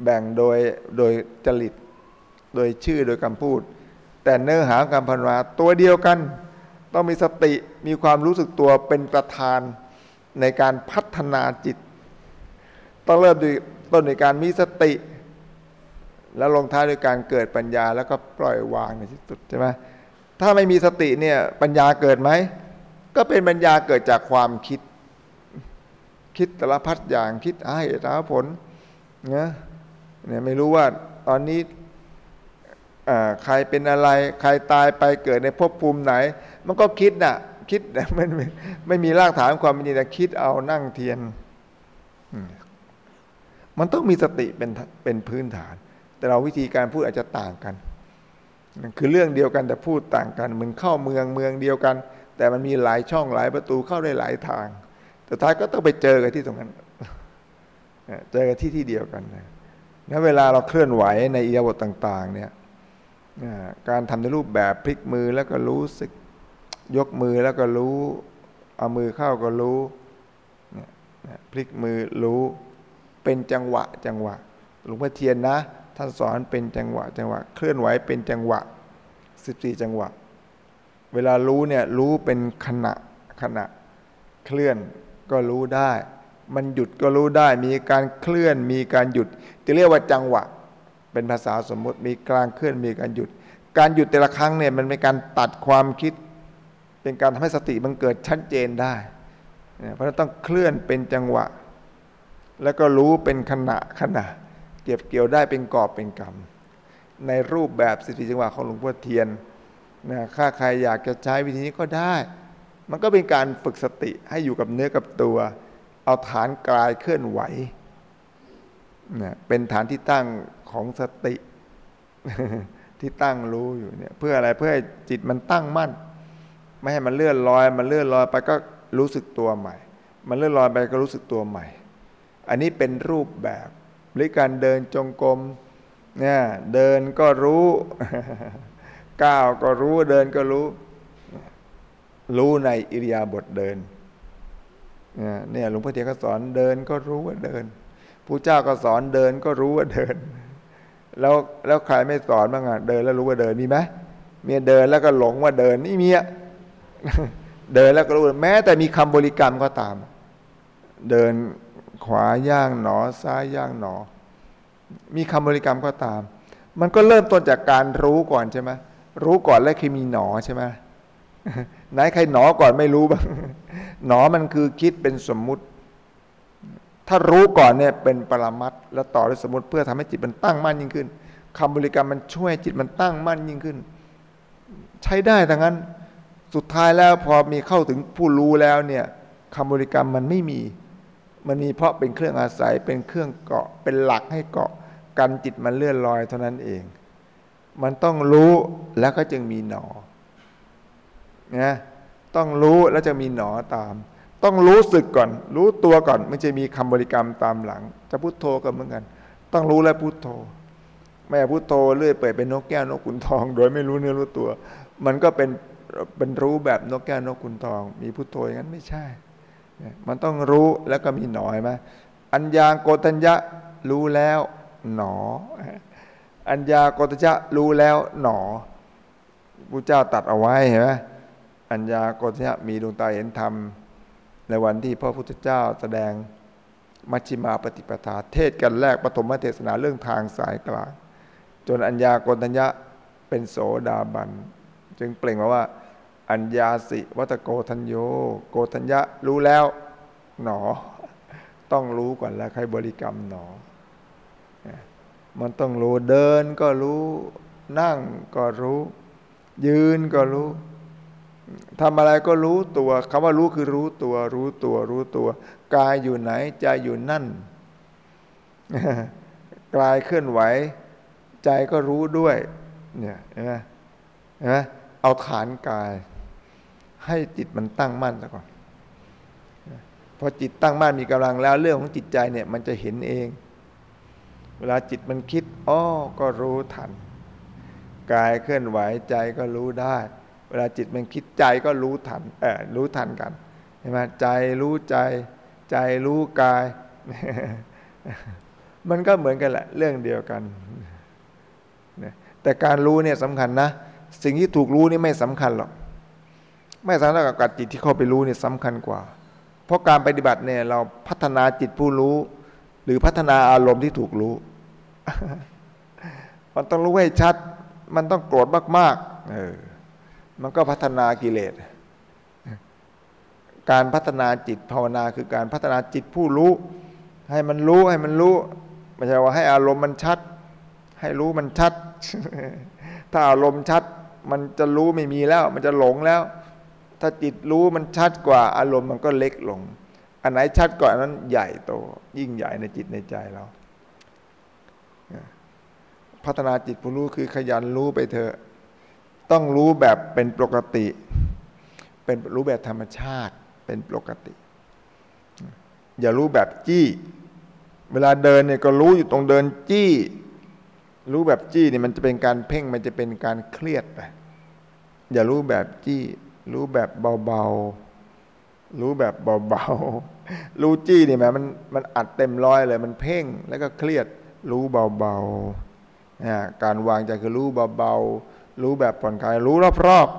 แบ่งโดยโดยจริต โดยชื่อโดยคำพูด แต่เนื้อหาการพันวาตัวเดียวกัน ต้องมีสติมีความรู้สึกตัวเป็นประธานในการพัฒนาจิต ต้องเริ่มด้วยต้นในการมีสติ แล้วลงท้ายด้วยการเกิดปัญญา แล้วก็ปล่อยวางในที่สุดใช่ไหมถ้าไม่มีสติเนี่ยปัญญาเกิดไหม ก็เป็นปัญญาเกิดจากความคิด คิดแต่ละพัดอย่างคิดให้ท้าผลนะเนี่ยไม่รู้ว่าตอนนี้ใครเป็นอะไร ใครตายไปเกิดในภพภูมิไหน มันก็คิดนะ่ะคิดมันไม่ไม่มีรากฐานความเป็นจริงแต่คิดเอานั่งเทียน มันต้องมีสติเป็นเป็นพื้นฐาน แต่เราวิธีการพูดอาจจะต่างกัน คือเรื่องเดียวกันแต่พูดต่างกันเหมือนเข้าเมืองเมืองเดียวกัน แต่มันมีหลายช่องหลายประตูเข้าได้หลายทางแต่ท้ายก็ต้องไปเจอกันที่ตรงนั้นเจอกันที่ที่เดียวกันนะแล้วเวลาเราเคลื่อนไหวในอิริยาบถต่าง ๆ เนี่ยการทำในรูปแบบพลิกมือแล้วก็รู้สึกยกมือแล้วก็รู้ เอามือเข้าก็รู้พลิกมือรู้ เป็นจังหวะจังหวะ หลวงพ่อเทียนนะ ท่านสอนเป็นจังหวะจังหวะ เคลื่อนไหวเป็นจังหวะสิบสี่จังหวะ เวลารู้เนี่ยรู้เป็นขณะขณะ เคลื่อนก็รู้ได้ มันหยุดก็รู้ได้ มีการเคลื่อนมีการหยุดจะเรียกว่าจังหวะ เป็นภาษาสมมติมีกลางเคลื่อนมีการหยุด การหยุดแต่ละครั้งเนี่ยมันเป็นการตัดความคิด เป็นการทำให้สติมันเกิดชัดเจนได้ เพราะนั้นต้องเคลื่อนเป็นจังหวะ แล้วก็รู้เป็นขณะขณะ เก็บเกี่ยวได้เป็นกอบเป็นกรรม ในรูปแบบสิทธิจังหวะของหลวงพ่อเทียนนะถ้าใครอยากจะใช้วิธีนี้ก็ได้ มันก็เป็นการฝึกสติให้อยู่กับเนื้อกับตัว เอาฐานกายเคลื่อนไหวนะเป็นฐานที่ตั้งของสติ ที่ตั้งรู้อยู่เนี่ยเพื่ออะไรเพื่อให้จิตมันตั้งมั่น ไม่ให้มันเลื่อนลอย มันเลื่อนลอยไปก็รู้สึกตัวใหม่ มันเลื่อนลอยไปก็รู้สึกตัวใหม่ อันนี้เป็นรูปแบบ หรือการเดินจงกรมเนี่ยเดินก็รู้ก้าวก็รู้เดินก็รู้ รู้ในอิริยาบถเดินเนี่ยหลวงพ่อเทียนก็สอนเดินก็รู้ว่าเดินผู้เจ้าก็สอนเดินก็รู้ว่าเดิน แล้วแล้วใครไม่สอนบ้างอะเดินแล้วรู้ว่าเดินมีไหมเมียเดินแล้วก็หลงว่าเดินนี่มียเดินแล้วก็รู้แม้แต่มีคำบริกรรมก็ตาม เดิน ขวาย่างหนอ ซ้ายย่างหนอ มีคำบริกรรมก็ตาม มันก็เริ่มต้นจากการรู้ก่อนใช่ไหมรู้ก่อนแล้วคือมีหนอใช่ไหมไหนใครหนอก่อนไม่รู้บ้างหนอมันคือคิดเป็นสมมุติ ถ้ารู้ก่อนเนี่ยเป็นปรมัตแล้วต่อด้วยสมมติเพื่อทำให้จิตมันตั้งมั่นยิ่งขึ้นคำบริกรรมมันช่วยจิตมันตั้งมั่นยิ่งขึ้น ใช้ได้ดังนั้น สุดท้ายแล้วพอมีเข้าถึงผู้รู้แล้วเนี่ยคำบริกรรมมันไม่มี มันมีเพราะเป็นเครื่องอาศัยเป็นเครื่องเกาะ เป็นหลักให้เกาะกันจิตมันเลื่อนลอยเท่านั้นเอง มันต้องรู้แล้วก็จึงมีหนอนะต้องรู้แล้วจะมีหนอตาม ต้องรู้สึกก่อน รู้ตัวก่อนไม่ใช่มีคำบริกรรมตามหลัง จะพุโทโธก็เหมือนกัน ต้องรู้แล้วพุโทโธแม่พุโทโธเรื่อยเปิดเป็นนกแก้วนกขุนทอง โดยไม่รู้เนื้อรู้ตัว มันก็เป็นเป็นรู้แบบนกแก้วนกขุนทอง มีพุโทโธอย่างนั้นไม่ใช่ มันต้องรู้แล้วก็มีหนอยไหมอัญญาโกตัญญะรู้แล้วหนอ อัญญาโกตัญญะรู้แล้วหนอพระเจ้าตัดเอาไว้เห็นไหมอัญญาโกฏยะมีดวงตาเห็นธรรม ในวันที่พระพุทธเจ้าแสดงมัชฌิมาปฏิปทา เทศกันแรกปฐมเทศนาเรื่องทางสายกลาง จนอัญญาโกฏยะเป็นโสดาบัน จึงเปล่งมาว่า อัญญาสิวัตโกทัญโย โกทัญญะรู้แล้ว หนอ ต้องรู้ก่อนแล้วใครบริกรรมหนอ มันต้องรู้เดินก็รู้ นั่งก็รู้ ยืนก็รู้ทำอะไรก็รู้ตัวคำว่ารู้คือรู้ตัว รู้ตัว รู้ตัวกายอยู่ไหนใจอยู่นั่นกายเคลื่อนไหว ใจก็รู้ด้วย เนี่ยเห็นไหมเห็นไหมเอาฐานกาย ให้จิตมันตั้งมั่นซะก่อนพอจิตตั้งมั่นมีกำลังแล้วเรื่องของจิตใจเนี่ยมันจะเห็นเอง เวลาจิตมันคิดอ้อก็รู้ทัน กายเคลื่อนไหวใจก็รู้ได้ เวลาจิตมันคิดใจก็รู้ทันเออรู้ทันกันเห็นไหมใจรู้ใจ ใจรู้กาย มันก็เหมือนกันแหละ เรื่องเดียวกันแต่การรู้เนี่ยสำคัญนะ สิ่งที่ถูกรู้นี่ไม่สำคัญหรอก ไม่สำคัญกับจิตที่เข้าไปรู้เนี่ยสำคัญกว่า เพราะการปฏิบัติเนี่ยเราพัฒนาจิตผู้รู้ หรือพัฒนาอารมณ์ที่ถูกรู้ มันต้องรู้ให้ชัด มันต้องโกรธมากๆเออมันก็พัฒนากิเลส การพัฒนาจิตภาวนาคือการพัฒนาจิตผู้รู้ ให้มันรู้ให้มันรู้ไม่ใช่ว่าให้อารมณ์มันชัด ให้รู้มันชัด ถ้าอารมณ์ชัด มันจะรู้ไม่มีแล้ว มันจะหลงแล้ว ถ้าจิตรู้มันชัดกว่าอารมณ์มันก็เล็กลง อันไหนชัดกว่านั้นใหญ่โต ยิ่งใหญ่ในจิตในใจเรา พัฒนาจิตผู้รู้คือขยันรู้ไปเถอะ ต้องรู้แบบเป็นปกติ เป็นรู้แบบธรรมชาติเป็นปกติ อย่ารู้แบบจี้ เวลาเดินเนี่ยก็รู้อยู่ตรงเดินจี้ รู้แบบจี้เนี่ยมันจะเป็นการเพ่งมันจะเป็นการเครียดไปอย่ารู้แบบจี้ รู้แบบเบาๆ รู้แบบเบาๆ รู้จี้นี่แมมันมันอัดเต็มร้อยเลย มันเพ่งแล้วก็เครียด รู้เบาๆนะการวางใจคือรู้เบาๆ รู้แบบผ่อนคลาย รู้รอบ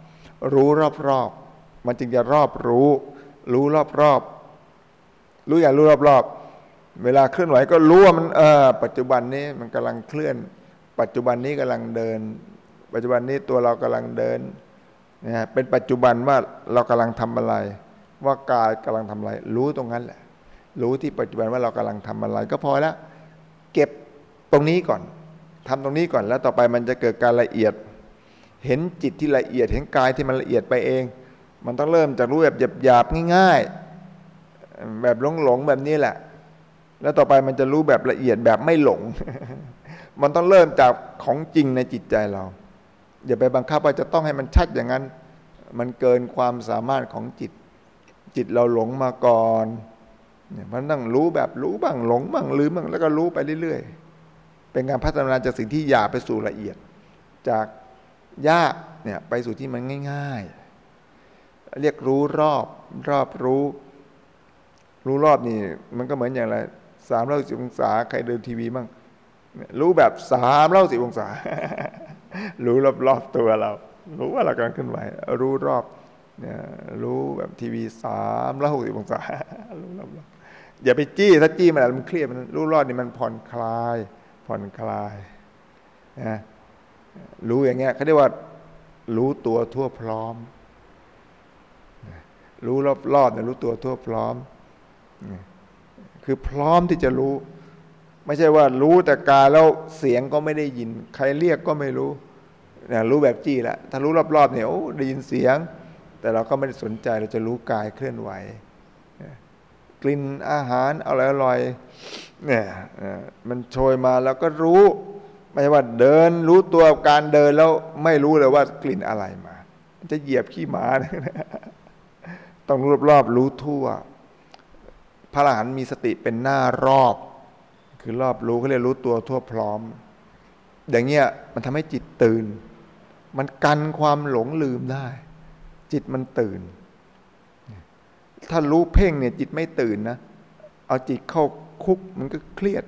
ๆ รู้รอบๆ มันจึงจะรอบรู้ รู้รอบๆ รู้อย่างรู้รอบๆ เวลาเคลื่อนไหวก็รู้ว่ามันเออปัจจุบันนี้มันกำลังเคลื่อน ปัจจุบันนี้กำลังเดิน ปัจจุบันนี้ตัวเรากำลังเดิน นะเป็นปัจจุบันว่าเรากำลังทำอะไร ว่ากายกำลังทำอะไร รู้ตรงนั้นแหละ รู้ที่ปัจจุบันว่าเรากำลังทำอะไร ก็พอแล้ว เก็บตรงนี้ก่อนทำตรงนี้ก่อนแล้วต่อไปมันจะเกิดการละเอียด เห็นจิตที่ละเอียด เห็นกายที่มันละเอียดไปเอง มันต้องเริ่มจากรู้แบบหยาบๆง่ายๆ แบบหลงๆแบบนี้แหละ แล้วต่อไปมันจะรู้แบบละเอียดแบบไม่หลง มันต้องเริ่มจากของจริงในจิตใจเรา อย่าไปบังคับว่าจะต้องให้มันชัดอย่างนั้น มันเกินความสามารถของจิต จิตเราหลงมาก่อนเนี่ยมันต้องรู้แบบรู้บ้างหลงบ้างลืมบ้างแล้วก็รู้ไปเรื่อยๆ เป็นการพัฒนาจากสิ่งที่หยาบไปสู่ละเอียด จากยากเนี่ยไปสู่ที่มันง่าย ๆ เรียกรู้รอบรอบรู้ รู้รอบนี่มันก็เหมือนอย่างไรสามร้อยสิบองศาใครเดินทีวีบ้างรู้แบบสามร้อยสิบองศา รู้รอบๆตัวเรา รู้ว่าเรากำลังขึ้นไหว รู้รอบเนี่ยรู้แบบทีวีสามร้อยหกสิบองศารู้รอบๆอย่าไปจี้ถ้าจี้มันมันเครียดมันรู้รอบนี่มันผ่อนคลาย ผ่อนคลายนะรู้อย่างเงี้ยเขาเรียกว่ารู้ตัวทั่วพร้อม รู้รอบๆเนี่ยรู้ตัวทั่วพร้อม คือพร้อมที่จะรู้ ไม่ใช่ว่ารู้แต่กายแล้วเสียงก็ไม่ได้ยิน ใครเรียกก็ไม่รู้เนี่ยรู้แบบจี้ละถ้ารู้รอบๆเนี่ยโอ้ได้ยินเสียง แต่เราก็ไม่ได้สนใจเราจะรู้กายเคลื่อนไหวกลิ่นอาหารอร่อยเนี่ยมันโชยมาแล้วก็รู้ ไม่ใช่ว่าเดินรู้ตัวการเดินแล้วไม่รู้เลยว่ากลิ่นอะไรมา จะเหยียบขี้หมาต้องรู้รอบๆรู้ทั่ว พระอรหันต์มีสติเป็นหน้ารอบ คือรอบรู้เขาเรียกรู้ตัวทั่วพร้อม อย่างเงี้ยมันทำให้จิตตื่น มันกันความหลงลืมได้ จิตมันตื่น ถ้ารู้เพ่งเนี่ยจิตไม่ตื่นนะ เอาจิตเข้าคุกมันก็เครียด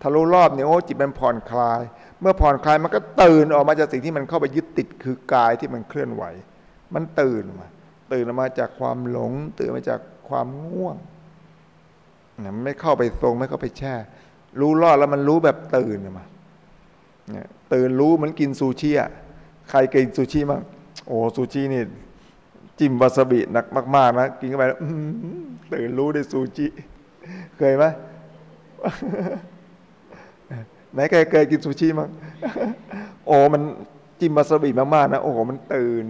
ถ้ารู้รอบเนี่ยโอ้จิตมันผ่อนคลาย เมื่อผ่อนคลายมันก็ตื่นออกมาจากสิ่งที่มันเข้าไปยึดติดคือกายที่มันเคลื่อนไหว มันตื่นมา ตื่นออกมาจากความหลง ตื่นมาจากความง่วงนไม่เข้าไปทรงไม่เข้าไปแช่ รู้รอดแล้วมันรู้แบบตื่นมาเนี่ยตื่นรู้เหมือนกินซูชิอะใครกินซูชิมั้งโอ้ซูชินี่ จิ้มวาซาบิหนักมาก ๆ นะ กินเข้าไปแล้วตื่นรู้ได้ซูชิ เคยไหมไหนใครเคยกินซูชิมั้งโอ้มันจิ้มวาซาบิมากๆนะโอ้โหมันตื่น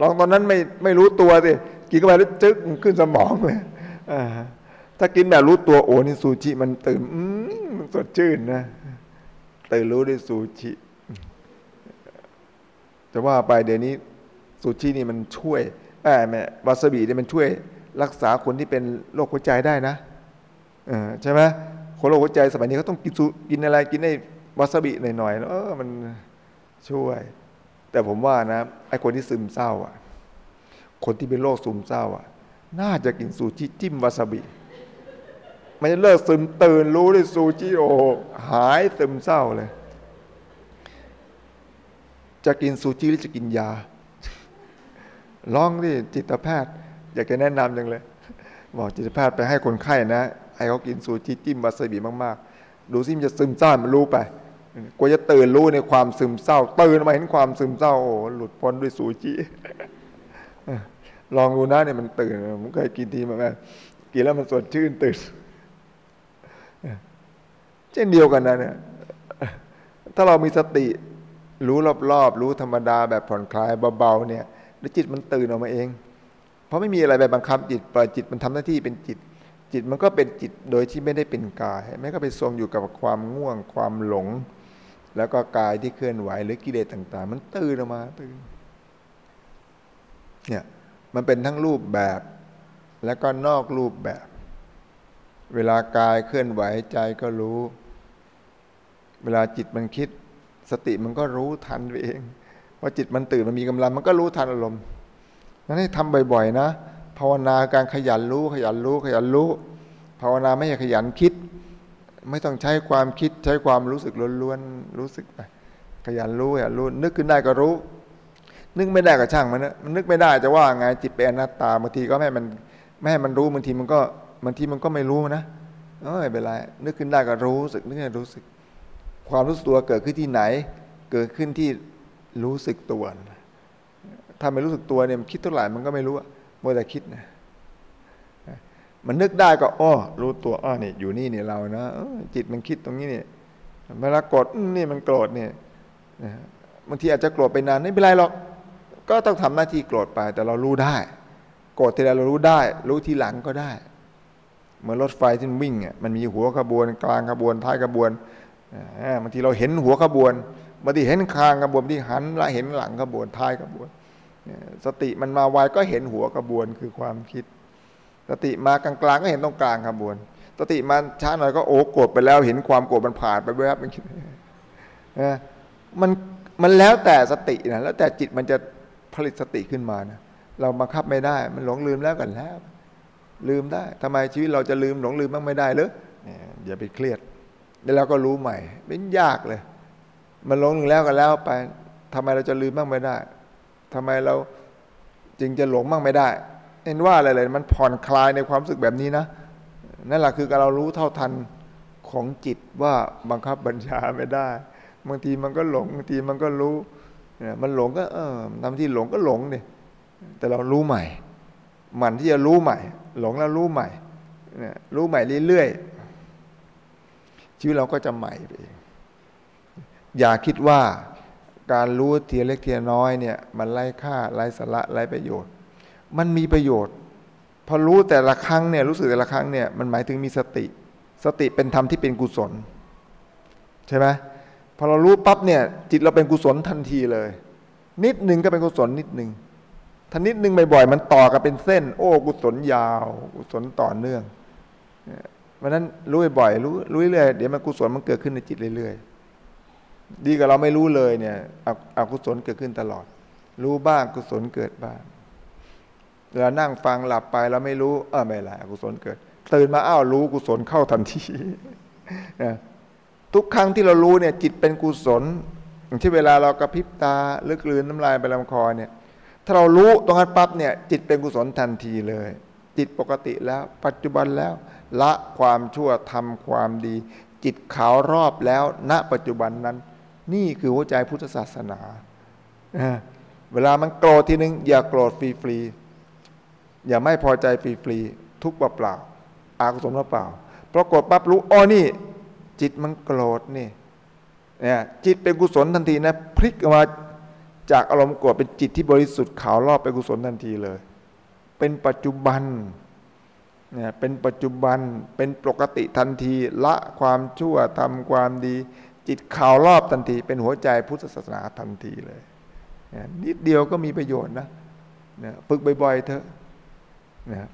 ลองตอนนั้นไม่ไม่รู้ตัวสิกินเข้าไปแล้วจึ๊กขึ้นสมองเลยอ่า ถ้ากินแบบรู้ตัวโอ้นี่ซูชิมันตื่นมันสดชื่นนะตื่นรู้ด้วยซูชิจะว่าไปเดี๋ยวนี้ซูชินี่มันช่วยแม่วาซาบิเนี่ยมันช่วยรักษาคนที่เป็นโรคหัวใจได้นะใช่ไหมคนโรคหัวใจสมัยนี้เขาต้องกินกินอะไรกินได้วาซาบิหน่อยๆเออมันช่วย แต่ผมว่านะไอ้คนที่ซึมเศร้าอะ คนที่เป็นโรคซึมเศร้าอะ น่าจะกินซูชิจิ้มวาซาบิ มันจะเลิกซึมตื่นรู้ด้วยซูชิโอหายซึมเศร้าเลย จะกินซูชิหรือจะกินยาลองดิจิตแพทย์ อยากจะแนะนำจังเลย บอกจิตแพทย์ไปให้คนไข้นะให้เขากินซูชิจิ้มวาซาบิมากๆ ดูซิมันจะซึมเศร้ามันรู้ไปกว่าจะตื่นรู้ในความซึมเศร้า ตื่นมาเห็นความซึมเศร้าโอ้หลุดพ้นด้วยซูชิลองดูนะเนี่ยมันตื่นผมเคยกินทีมาแม่กินแล้วมันสดชื่นตื่น เช่นเดียวกันนะเนี่ยถ้าเรามีสติ รู้รอบๆรู้ธรรมดาแบบผ่อนคลายเบาๆเนี่ยแล้วจิตมันตื่นออกมาเอง เพราะไม่มีอะไรไปบังคับจิตปล่อยจิตมันทำหน้าที่เป็นจิต จิตมันก็เป็นจิตโดยที่ไม่ได้เป็นกายไม่ก็ไปทรงอยู่กับความง่วงความหลง แล้วก็กายที่เคลื่อนไหวหรือกิเลสต่าง ๆ มันตื่นออกมาตื่นเนี่ยมันเป็นทั้งรูปแบบ แล้วก็นอกรูปแบบ เวลากายเคลื่อนไหวใจก็รู้ เวลาจิตมันคิด สติมันก็รู้ทันเองว่าจิตมันตื่นมันมีกำลังมันก็รู้ทันอารมณ์นั้นให้ทำบ่อยๆนะ ภาวนาการขยันรู้ขยันรู้ขยันรู้ ภาวนาไม่ใช่ขยันคิด ไม่ต้องใช้ความคิดใช้ความรู้สึกล้วนๆรู้สึกไปขยันรู้ขยันรู้นึกขึ้นได้ก็รู้ นึกไม่ได้ก็ช่างมันนะมันนึกไม่ได้จะว่าไงจิตเป็นอนัตตาบางทีก็ไม่ให้มันไม่ให้มันรู้บางทีมันก็ บางทีมันก็ไม่รู้นะเออไม่เป็นไรนึกขึ้นได้ก็รู้สึกนึกได้รู้สึก ความรู้สึกตัวเกิดขึ้นที่ไหน เกิดขึ้นที่รู้สึกตัวถ้าไม่รู้สึกตัวเนี่ยมันคิดเท่าไหร่มันก็ไม่รู้อะมัวแต่คิดนะมันนึกได้ก็อ้อรู้ตัวอ้อนี่อยู่นี่เนี่ยเรานะจิตมันคิดตรงนี้เนี่ยเวลาโกรธนี่มันโกรธเนี่ยบางทีอาจจะโกรธไปนานไม่เป็นไรหรอกก็ต้องทำหน้าที่โกรธไป แต่เรารู้ได้ โกรธทีไรเรารู้ได้ รู้ทีหลังก็ได้ เหมือนรถไฟที่มันวิ่งอะมันมีหัวขบวน กลางขบวนท้ายขบวนบางทีเราเห็นหัวขบวนบางทีเห็นคางกระบวนที่หันละเห็นหลังกระบวนท้ายกระบวน สติมันมาไวก็เห็นหัวกระบวนคือความคิด สติมากลางๆก็เห็นตรงกลางกระบวน สติมันช้าหน่อยก็โอ้โกรธไปแล้ว เห็นความโกรธมันผ่านไปแวบมันคิดมันมันแล้วแต่สตินะแล้วแต่จิตมันจะผลิตสติขึ้นมานะเราบังคับไม่ได้ มันหลงลืมแล้วกันแล้ว ลืมได้ทำไมชีวิตเราจะลืมหลงลืมบ้างไม่ได้หรืออย่าไปเครียดแล้วเราก็รู้ใหม่เป็นยากเลย มันหลงแล้วก็แล้วไปทำไมเราจะลืมบ้างไม่ได้ทำไมเราจึงจะหลงบ้างไม่ได้เห็นว่าอะไรเลยมันผ่อนคลายในความรู้สึกแบบนี้นะนั่นแหละคือการเรารู้เท่าทันของจิตว่าบังคับบัญชาไม่ได้ บางทีมันก็หลงบางทีมันก็รู้เนี่ยมันหลงก็เออทำที่หลงก็หลงเนี่ยแต่เรารู้ใหม่ มันที่จะรู้ใหม่ หลงแล้วรู้ใหม่รู้ใหม่เรื่อยๆชีวิตเราก็จะใหม่ไปเองอย่าคิดว่าการรู้เทียเล็กเทียน้อยเนี่ย มันไร้ค่าไร้สาระไร้ประโยชน์ มันมีประโยชน์ พอรู้แต่ละครั้งเนี่ยรู้สึกแต่ละครั้งเนี่ยมันหมายถึงมีสติ สติเป็นธรรมที่เป็นกุศล ใช่ไหมพอเรารู้ปั๊บเนี่ย จิตเราเป็นกุศลทันทีเลย นิดหนึ่งก็เป็นกุศลนิดหนึ่ง ถ้านิดหนึ่งบ่อยๆมันต่อกันเป็นเส้น โอ้กุศลยาว กุศลต่อเนื่องเพราะนั้นรู้บ่อยรู้รู้เรื่อยเดี๋ยวมันกุศลมันเกิดขึ้นในจิตเรื่อยๆดีกับเราไม่รู้เลยเนี่ยอกุศลเกิดขึ้นตลอด รู้บ้างกุศลเกิดบ้างเวลานั่งฟังหลับไปเราไม่รู้เออไม่ไรอกุศลเกิดตื่นมาอ้าวรู้กุศลเข้าทันทีนะทุกครั้งที่เรารู้เนี่ย จิตเป็นกุศลอย่างที่เวลาเรากระพริบตาหรือกลืนน้ำลายไปลำคอเนี่ย ถ้าเรารู้ตรงนั้นปั๊บเนี่ย จิตเป็นกุศลทันทีเลย จิตปกติแล้ว ปัจจุบันแล้ว ละความชั่วทำความดี จิตขาวรอบแล้ว ณปัจจุบันนั้น นี่คือหัวใจพุทธศาสนาเวลามันโกรธทีนึง อย่าโกรธฟรีๆอย่าไม่พอใจฟรีๆทุกเปล่าอากุศลเปล่าเพราะโกรธปั๊บรู้อ๋อนี่ จิตมันโกรธนี่เนี่ยจิตเป็นกุศลทันทีนะ พลิกออกมา จากอารมณ์โกรธเป็นจิตที่บริสุทธิ์ขาวรอบเป็นกุศลทันทีเลย เป็นปัจจุบันเนี่ยเป็นปัจจุบันเป็นปกติทันทีละความชั่วทำความดี จิตขาวรอบทันที เป็นหัวใจพุทธศาสนาทันทีเลยนิดเดียวก็มีประโยชน์นะฝึกบ่อยๆเถอะ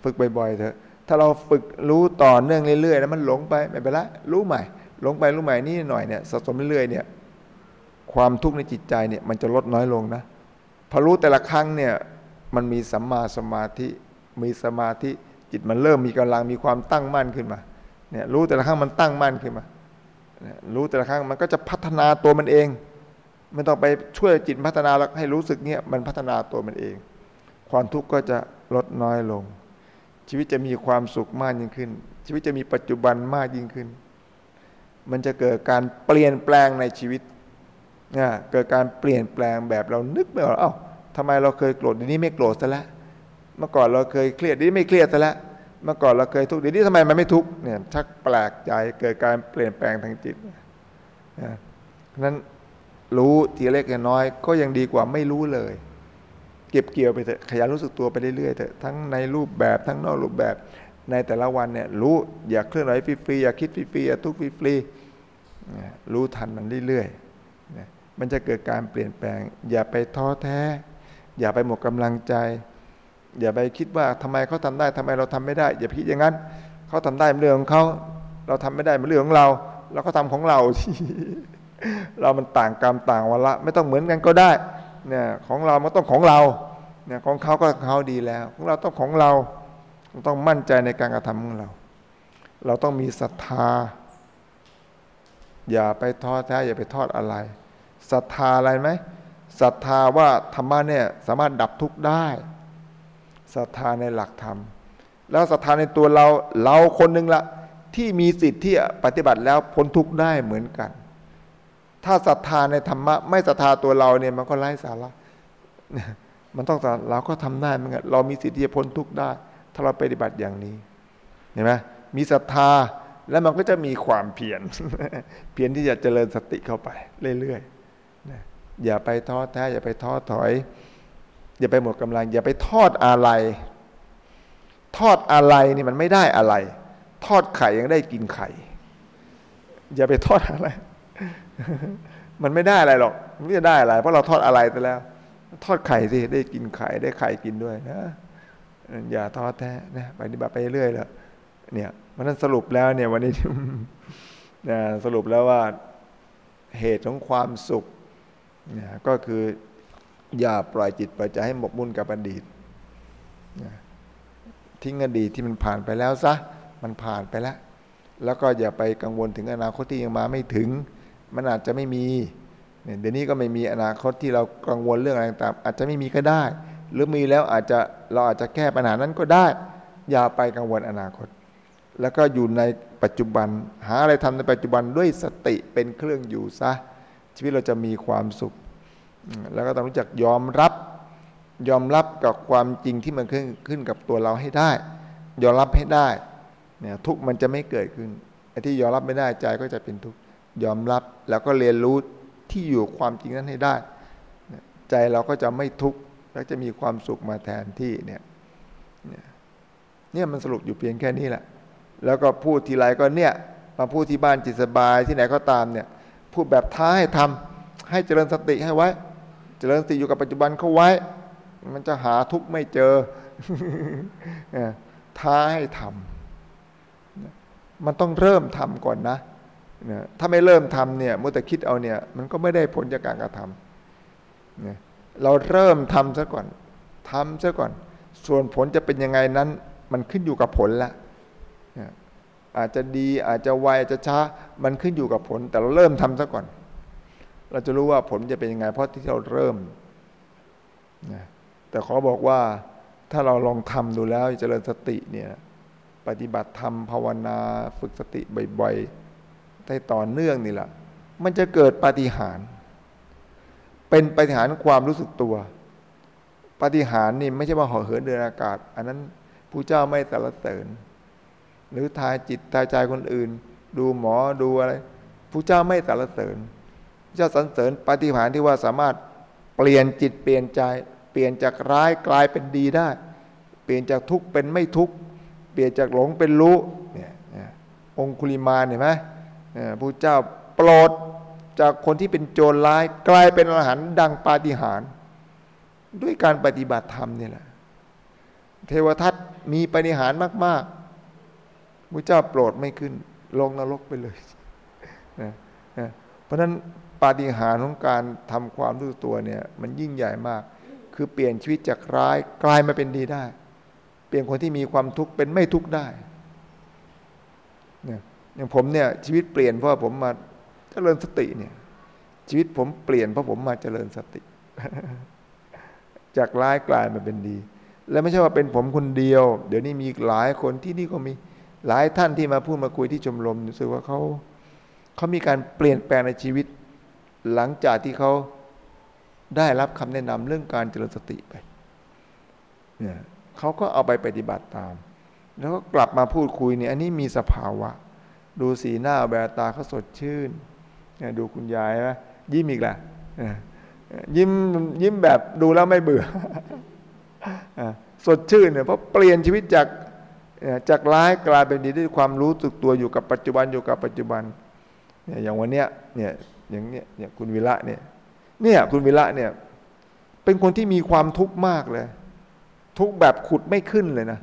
ฝึกบ่อยๆเถอะ ถ้าเราฝึกรู้ต่อเนื่องเรื่อยๆแล้วมันหลงไปไม่เป็นไรรู้ใหม่ หลงไปรู้ใหม่นี่หน่อยเนี่ยสะสมเรื่อยๆเนี่ย ความทุกข์ในจิตใจเนี่ยมันจะลดน้อยลงนะพอรู้แต่ละครั้งเนี่ยมันมีสัมมาสมาธิมีสมาธิจิตมันเริ่มมีกำลังมีความตั้งมั่นขึ้นมาเนี่ยรู้แต่ละครั้งมันตั้งมั่นขึ้นมารู้แต่ละครั้งมันก็จะพัฒนาตัวมันเอง ไม่ต้องไปช่วยจิตพัฒนาแล้วให้รู้สึกเนี่ยมันพัฒนาตัวมันเอง ความทุกข์ก็จะลดน้อยลง ชีวิตจะมีความสุขมากยิ่งขึ้น ชีวิตจะมีปัจจุบันมากยิ่งขึ้น มันจะเกิดการเปลี่ยนแปลงในชีวิต นี่ยเกิดการเปลี่ยนแปลงแบบเรานึกไม่ออกเอ้าทำไมเราเคยโกรธเดี๋ยวนี้ไม่โกรธซะแล้วเมื่อก่อนเราเคยเครียดเดี๋ยวนี้ไม่เครียดซะแล้วเมื่อก่อนเราเคยทุกข์เดี๋ยวนี้ทำไมมันไม่ทุกข์เนี่ยชักแปลกใจเกิดการเปลี่ยนแปลงทางจิตนั้นรู้ทีเล็กน้อย ก็ยังดีกว่าไม่รู้เลย เก็บเกี่ยวไปเถอะขยันรู้สึกตัวไปเรื่อยๆเถอะทั้งในรูปแบบทั้งนอกรูปแบบ ในแต่ละวันเนี่ยรู้อย่าเคลื่อนไหวฟรีๆอย่าคิดฟรีๆอย่าทุกข์ฟรีๆรู้ทันมันเรื่อยๆ มันจะเกิดการเปลี่ยนแปลง อย่าไปท้อแท้ อย่าไปหมดกำลังใจ อย่าไปคิดว่าทำไมเขาทำได้ทำไมเราทำไม่ได้ อย่าคิดอย่างนั้นเขาทำได้เป็นเรื่องของเขาเราทำไม่ได้เป็นเรื่องของเรา เราก็ทำของเราเรามันต่างกรรมต่างวาระไม่ต้องเหมือนกันก็ได้เนี่ยของเรามันต้องของเราเนี่ยของเขาก็เขาดีแล้ว ของเราต้องของเราต้องมั่นใจในการกระทำของเรา เราต้องมีศรัทธา อย่าไปท้อแท้อย่าไปทอดอะไร ศรัทธาอะไรไหมศรัทธาว่าธรรมะเนี่ยสามารถดับทุกข์ได้ศรัทธาในหลักธรรม แล้วศรัทธาในตัวเราเราคนหนึ่งละที่มีสิทธิ์ที่ปฏิบัติแล้วพ้นทุกข์ได้เหมือนกัน ถ้าศรัทธาในธรรมะ ไม่ศรัทธาตัวเราเนี่ยมันก็ไร้สาระมันต้องเราก็ทำได้เหมือนกันเรามีสิทธิ์ที่จะพ้นทุกข์ได้ ถ้าเราปฏิบัติอย่างนี้เห็นไหมมีศรัทธาแล้วมันก็จะมีความเพียรเพียรที่จะเจริญสติเข้าไปเรื่อยๆ อย่าไปท้อแท้ อย่าไปท้อถอย อย่าไปหมดกำลัง อย่าไปทอดอะไร ทอดอะไรนี่มันไม่ได้อะไร ทอดไข่ยังได้กินไข่ อย่าไปทอดอะไร มันไม่ได้อะไรหรอกไม่จะได้อะไร เพราะเราทอดอะไรไปแล้ว ทอดไข่สิได้กินไข่ได้ไข่กินด้วยนะอย่าท้อแท้นะปฏิบัติไปเรื่อยเลยเนี่ยมันนั้นสรุปแล้วเนี่ยวันนี้นะสรุปแล้วว่าเหตุของความสุข นี่ยก็คืออย่าปล่อยจิตปล่อยใจให้หมกมุ่นกับอดีตทิ้งอดีตที่มันผ่านไปแล้วซะมันผ่านไปแล้ว แล้วก็อย่าไปกังวลถึงอนาคตที่ยังมาไม่ถึง มันอาจจะไม่มีเดี๋ยวนี้ก็ไม่มีอนาคตที่เรากังวลเรื่องอะไรต่างอาจจะไม่มีก็ได้ หรือมีแล้วอาจจะเราอาจจะแก้ปัญหานั้นก็ได้ อย่าไปกังวลอนาคต แล้วก็อยู่ในปัจจุบันหาอะไรทำในปัจจุบันด้วยสติเป็นเครื่องอยู่ซะ ชีวิตเราจะมีความสุข แล้วก็ต้องรู้จักยอมรับ ยอมรับกับความจริงที่มันขึ้นขึ้นกับตัวเราให้ได้ ยอมรับให้ได้เนี่ยทุกมันจะไม่เกิดขึ้นไอ้ที่ยอมรับไม่ได้ใจก็จะเป็นทุกข์ยอมรับแล้วก็เรียนรู้ที่อยู่ความจริงนั้นให้ได้ ใจเราก็จะไม่ทุกข์แล้วจะมีความสุขมาแทนที่เนี่ยเนี่ยมันสรุปอยู่เพียงแค่นี้แหละ แล้วก็พูดทีไรก็เนี่ยมาพูดที่บ้านจิตสบายที่ไหนก็ตามเนี่ย พูดแบบท้าให้ทำให้เจริญสติให้ไว้ เจริญสติอยู่กับปัจจุบันเขาไว้ มันจะหาทุกข์ไม่เจอท้าให้ทำมันต้องเริ่มทำก่อนนะถ้าไม่เริ่มทำเนี่ยมัวแต่คิดเอาเนี่ย มันก็ไม่ได้ผลจากการกระทำเราเริ่มทำซะก่อนทำซะก่อน ส่วนผลจะเป็นยังไงนั้น มันขึ้นอยู่กับผลละ อาจจะดีอาจจะไวอาจจะช้ามันขึ้นอยู่กับผล แต่เราเริ่มทำซะก่อน เราจะรู้ว่าผลจะเป็นยังไง เพราะที่เราเริ่มนะแต่ขอบอกว่าถ้าเราลองทำดูแล้วเจริญสติเนี่ยปฏิบัติธรรมภาวนาฝึกสติบ่อยๆได้ต่อเนื่องนี่แหละมันจะเกิดปาฏิหาริย์เป็นปาฏิหาริย์ความรู้สึกตัวปาฏิหาริย์นี่ไม่ใช่ว่าห่อเหินเดินอากาศ อันนั้นผู้เจ้าไม่สรรเสริญ หรือทายจิตทายใจคนอื่น ดูหมอดูอะไรผู้เจ้าไม่สรรเสริญพระเจ้าสรรเสริญปาฏิหาริย์ที่ว่าสามารถเปลี่ยนจิตเปลี่ยนใจ เปลี่ยนจากร้ายกลายเป็นดีได้ เปลี่ยนจากทุกข์เป็นไม่ทุกข์เปลี่ยนจากหลงเป็นรู้เนี่ยองคุลิมาเห็นไหมพระเจ้าโปรดจากคนที่เป็นโจรร้ายกลายเป็นอรหันต์ดังปาฏิหาริย์ด้วยการปฏิบัติธรรมนี่แหละ เทวทัตมีปฏิหารมาก ๆ พระเจ้าโปรดไม่ขึ้น ลงนรกไปเลยนะนะเพราะฉะนั้นปาฏิหาริย์ของการทำความรู้ตัวเนี่ย มันยิ่งใหญ่มาก คือเปลี่ยนชีวิตจากร้ายกลายมาเป็นดีได้ เปลี่ยนคนที่มีความทุกข์เป็นไม่ทุกข์ได้เนี่ยอย่างผมเนี่ยชีวิตเปลี่ยนเพราะผมมาเจริญสติเนี่ย ชีวิตผมเปลี่ยนเพราะผมมาเจริญสติ จากร้ายกลายมาเป็นดี และไม่ใช่ว่าเป็นผมคนเดียว เดี๋ยวนี้มีหลายคนที่นี่ก็มี หลายท่านที่มาพูดมาคุยที่ชมรมรู้สึกว่าเขาเขามีการเปลี่ยนแปลงในชีวิต หลังจากที่เขาได้รับคำแนะนำเรื่องการเจริญสติไปเนี่ยเขาก็เอาไปปฏิบัติตาม แล้วก็กลับมาพูดคุยเนี่ยอันนี้มีสภาวะ ดูสีหน้าแววตาเขาสดชื่นเนี่ยดูคุณยายนะยิ้มอีกละยิ้มยิ้มแบบดูแล้วไม่เบื่อสดชื่นเนี่ยเพราะเปลี่ยนชีวิตจาก จากร้ายกลายเป็นดีด้วยความรู้สึกตัวอยู่กับปัจจุบันอยู่กับปัจจุบันเนี่ยอย่างวันเนี้ยเนี่ยอย่างเนี้ยเนี่ยคุณวิระเนี่ยเนี่ยคุณวิระเนี่ยเป็นคนที่มีความทุกข์มากเลย ทุกแบบขุดไม่ขึ้นเลยนะ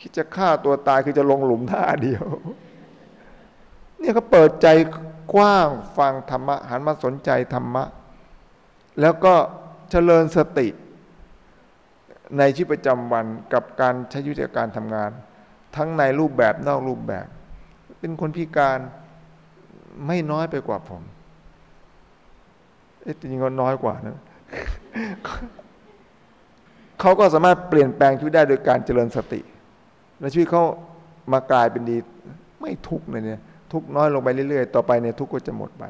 คิดจะฆ่าตัวตายคือจะลงหลุมท่าเดียว เนี่ยเขาเปิดใจกว้างฟังธรรมะหันมาสนใจธรรมะ แล้วก็เจริญสติ ในชีวิตประจำวันกับการใช้ยุทธการทำงาน ทั้งในรูปแบบนอกรูปแบบ เป็นคนพิการไม่น้อยไปกว่าผมจริงๆเขาน้อยกว่านะเขาก็สามารถเปลี่ยนแปลงชีวิตได้โดยการเจริญสติ และชีวิตเขามากลายเป็นดี ไม่ทุกข์เลยเนี่ย ทุกน้อยลงไปเรื่อยๆ ต่อไปเนี่ยทุกข์ก็จะหมดไป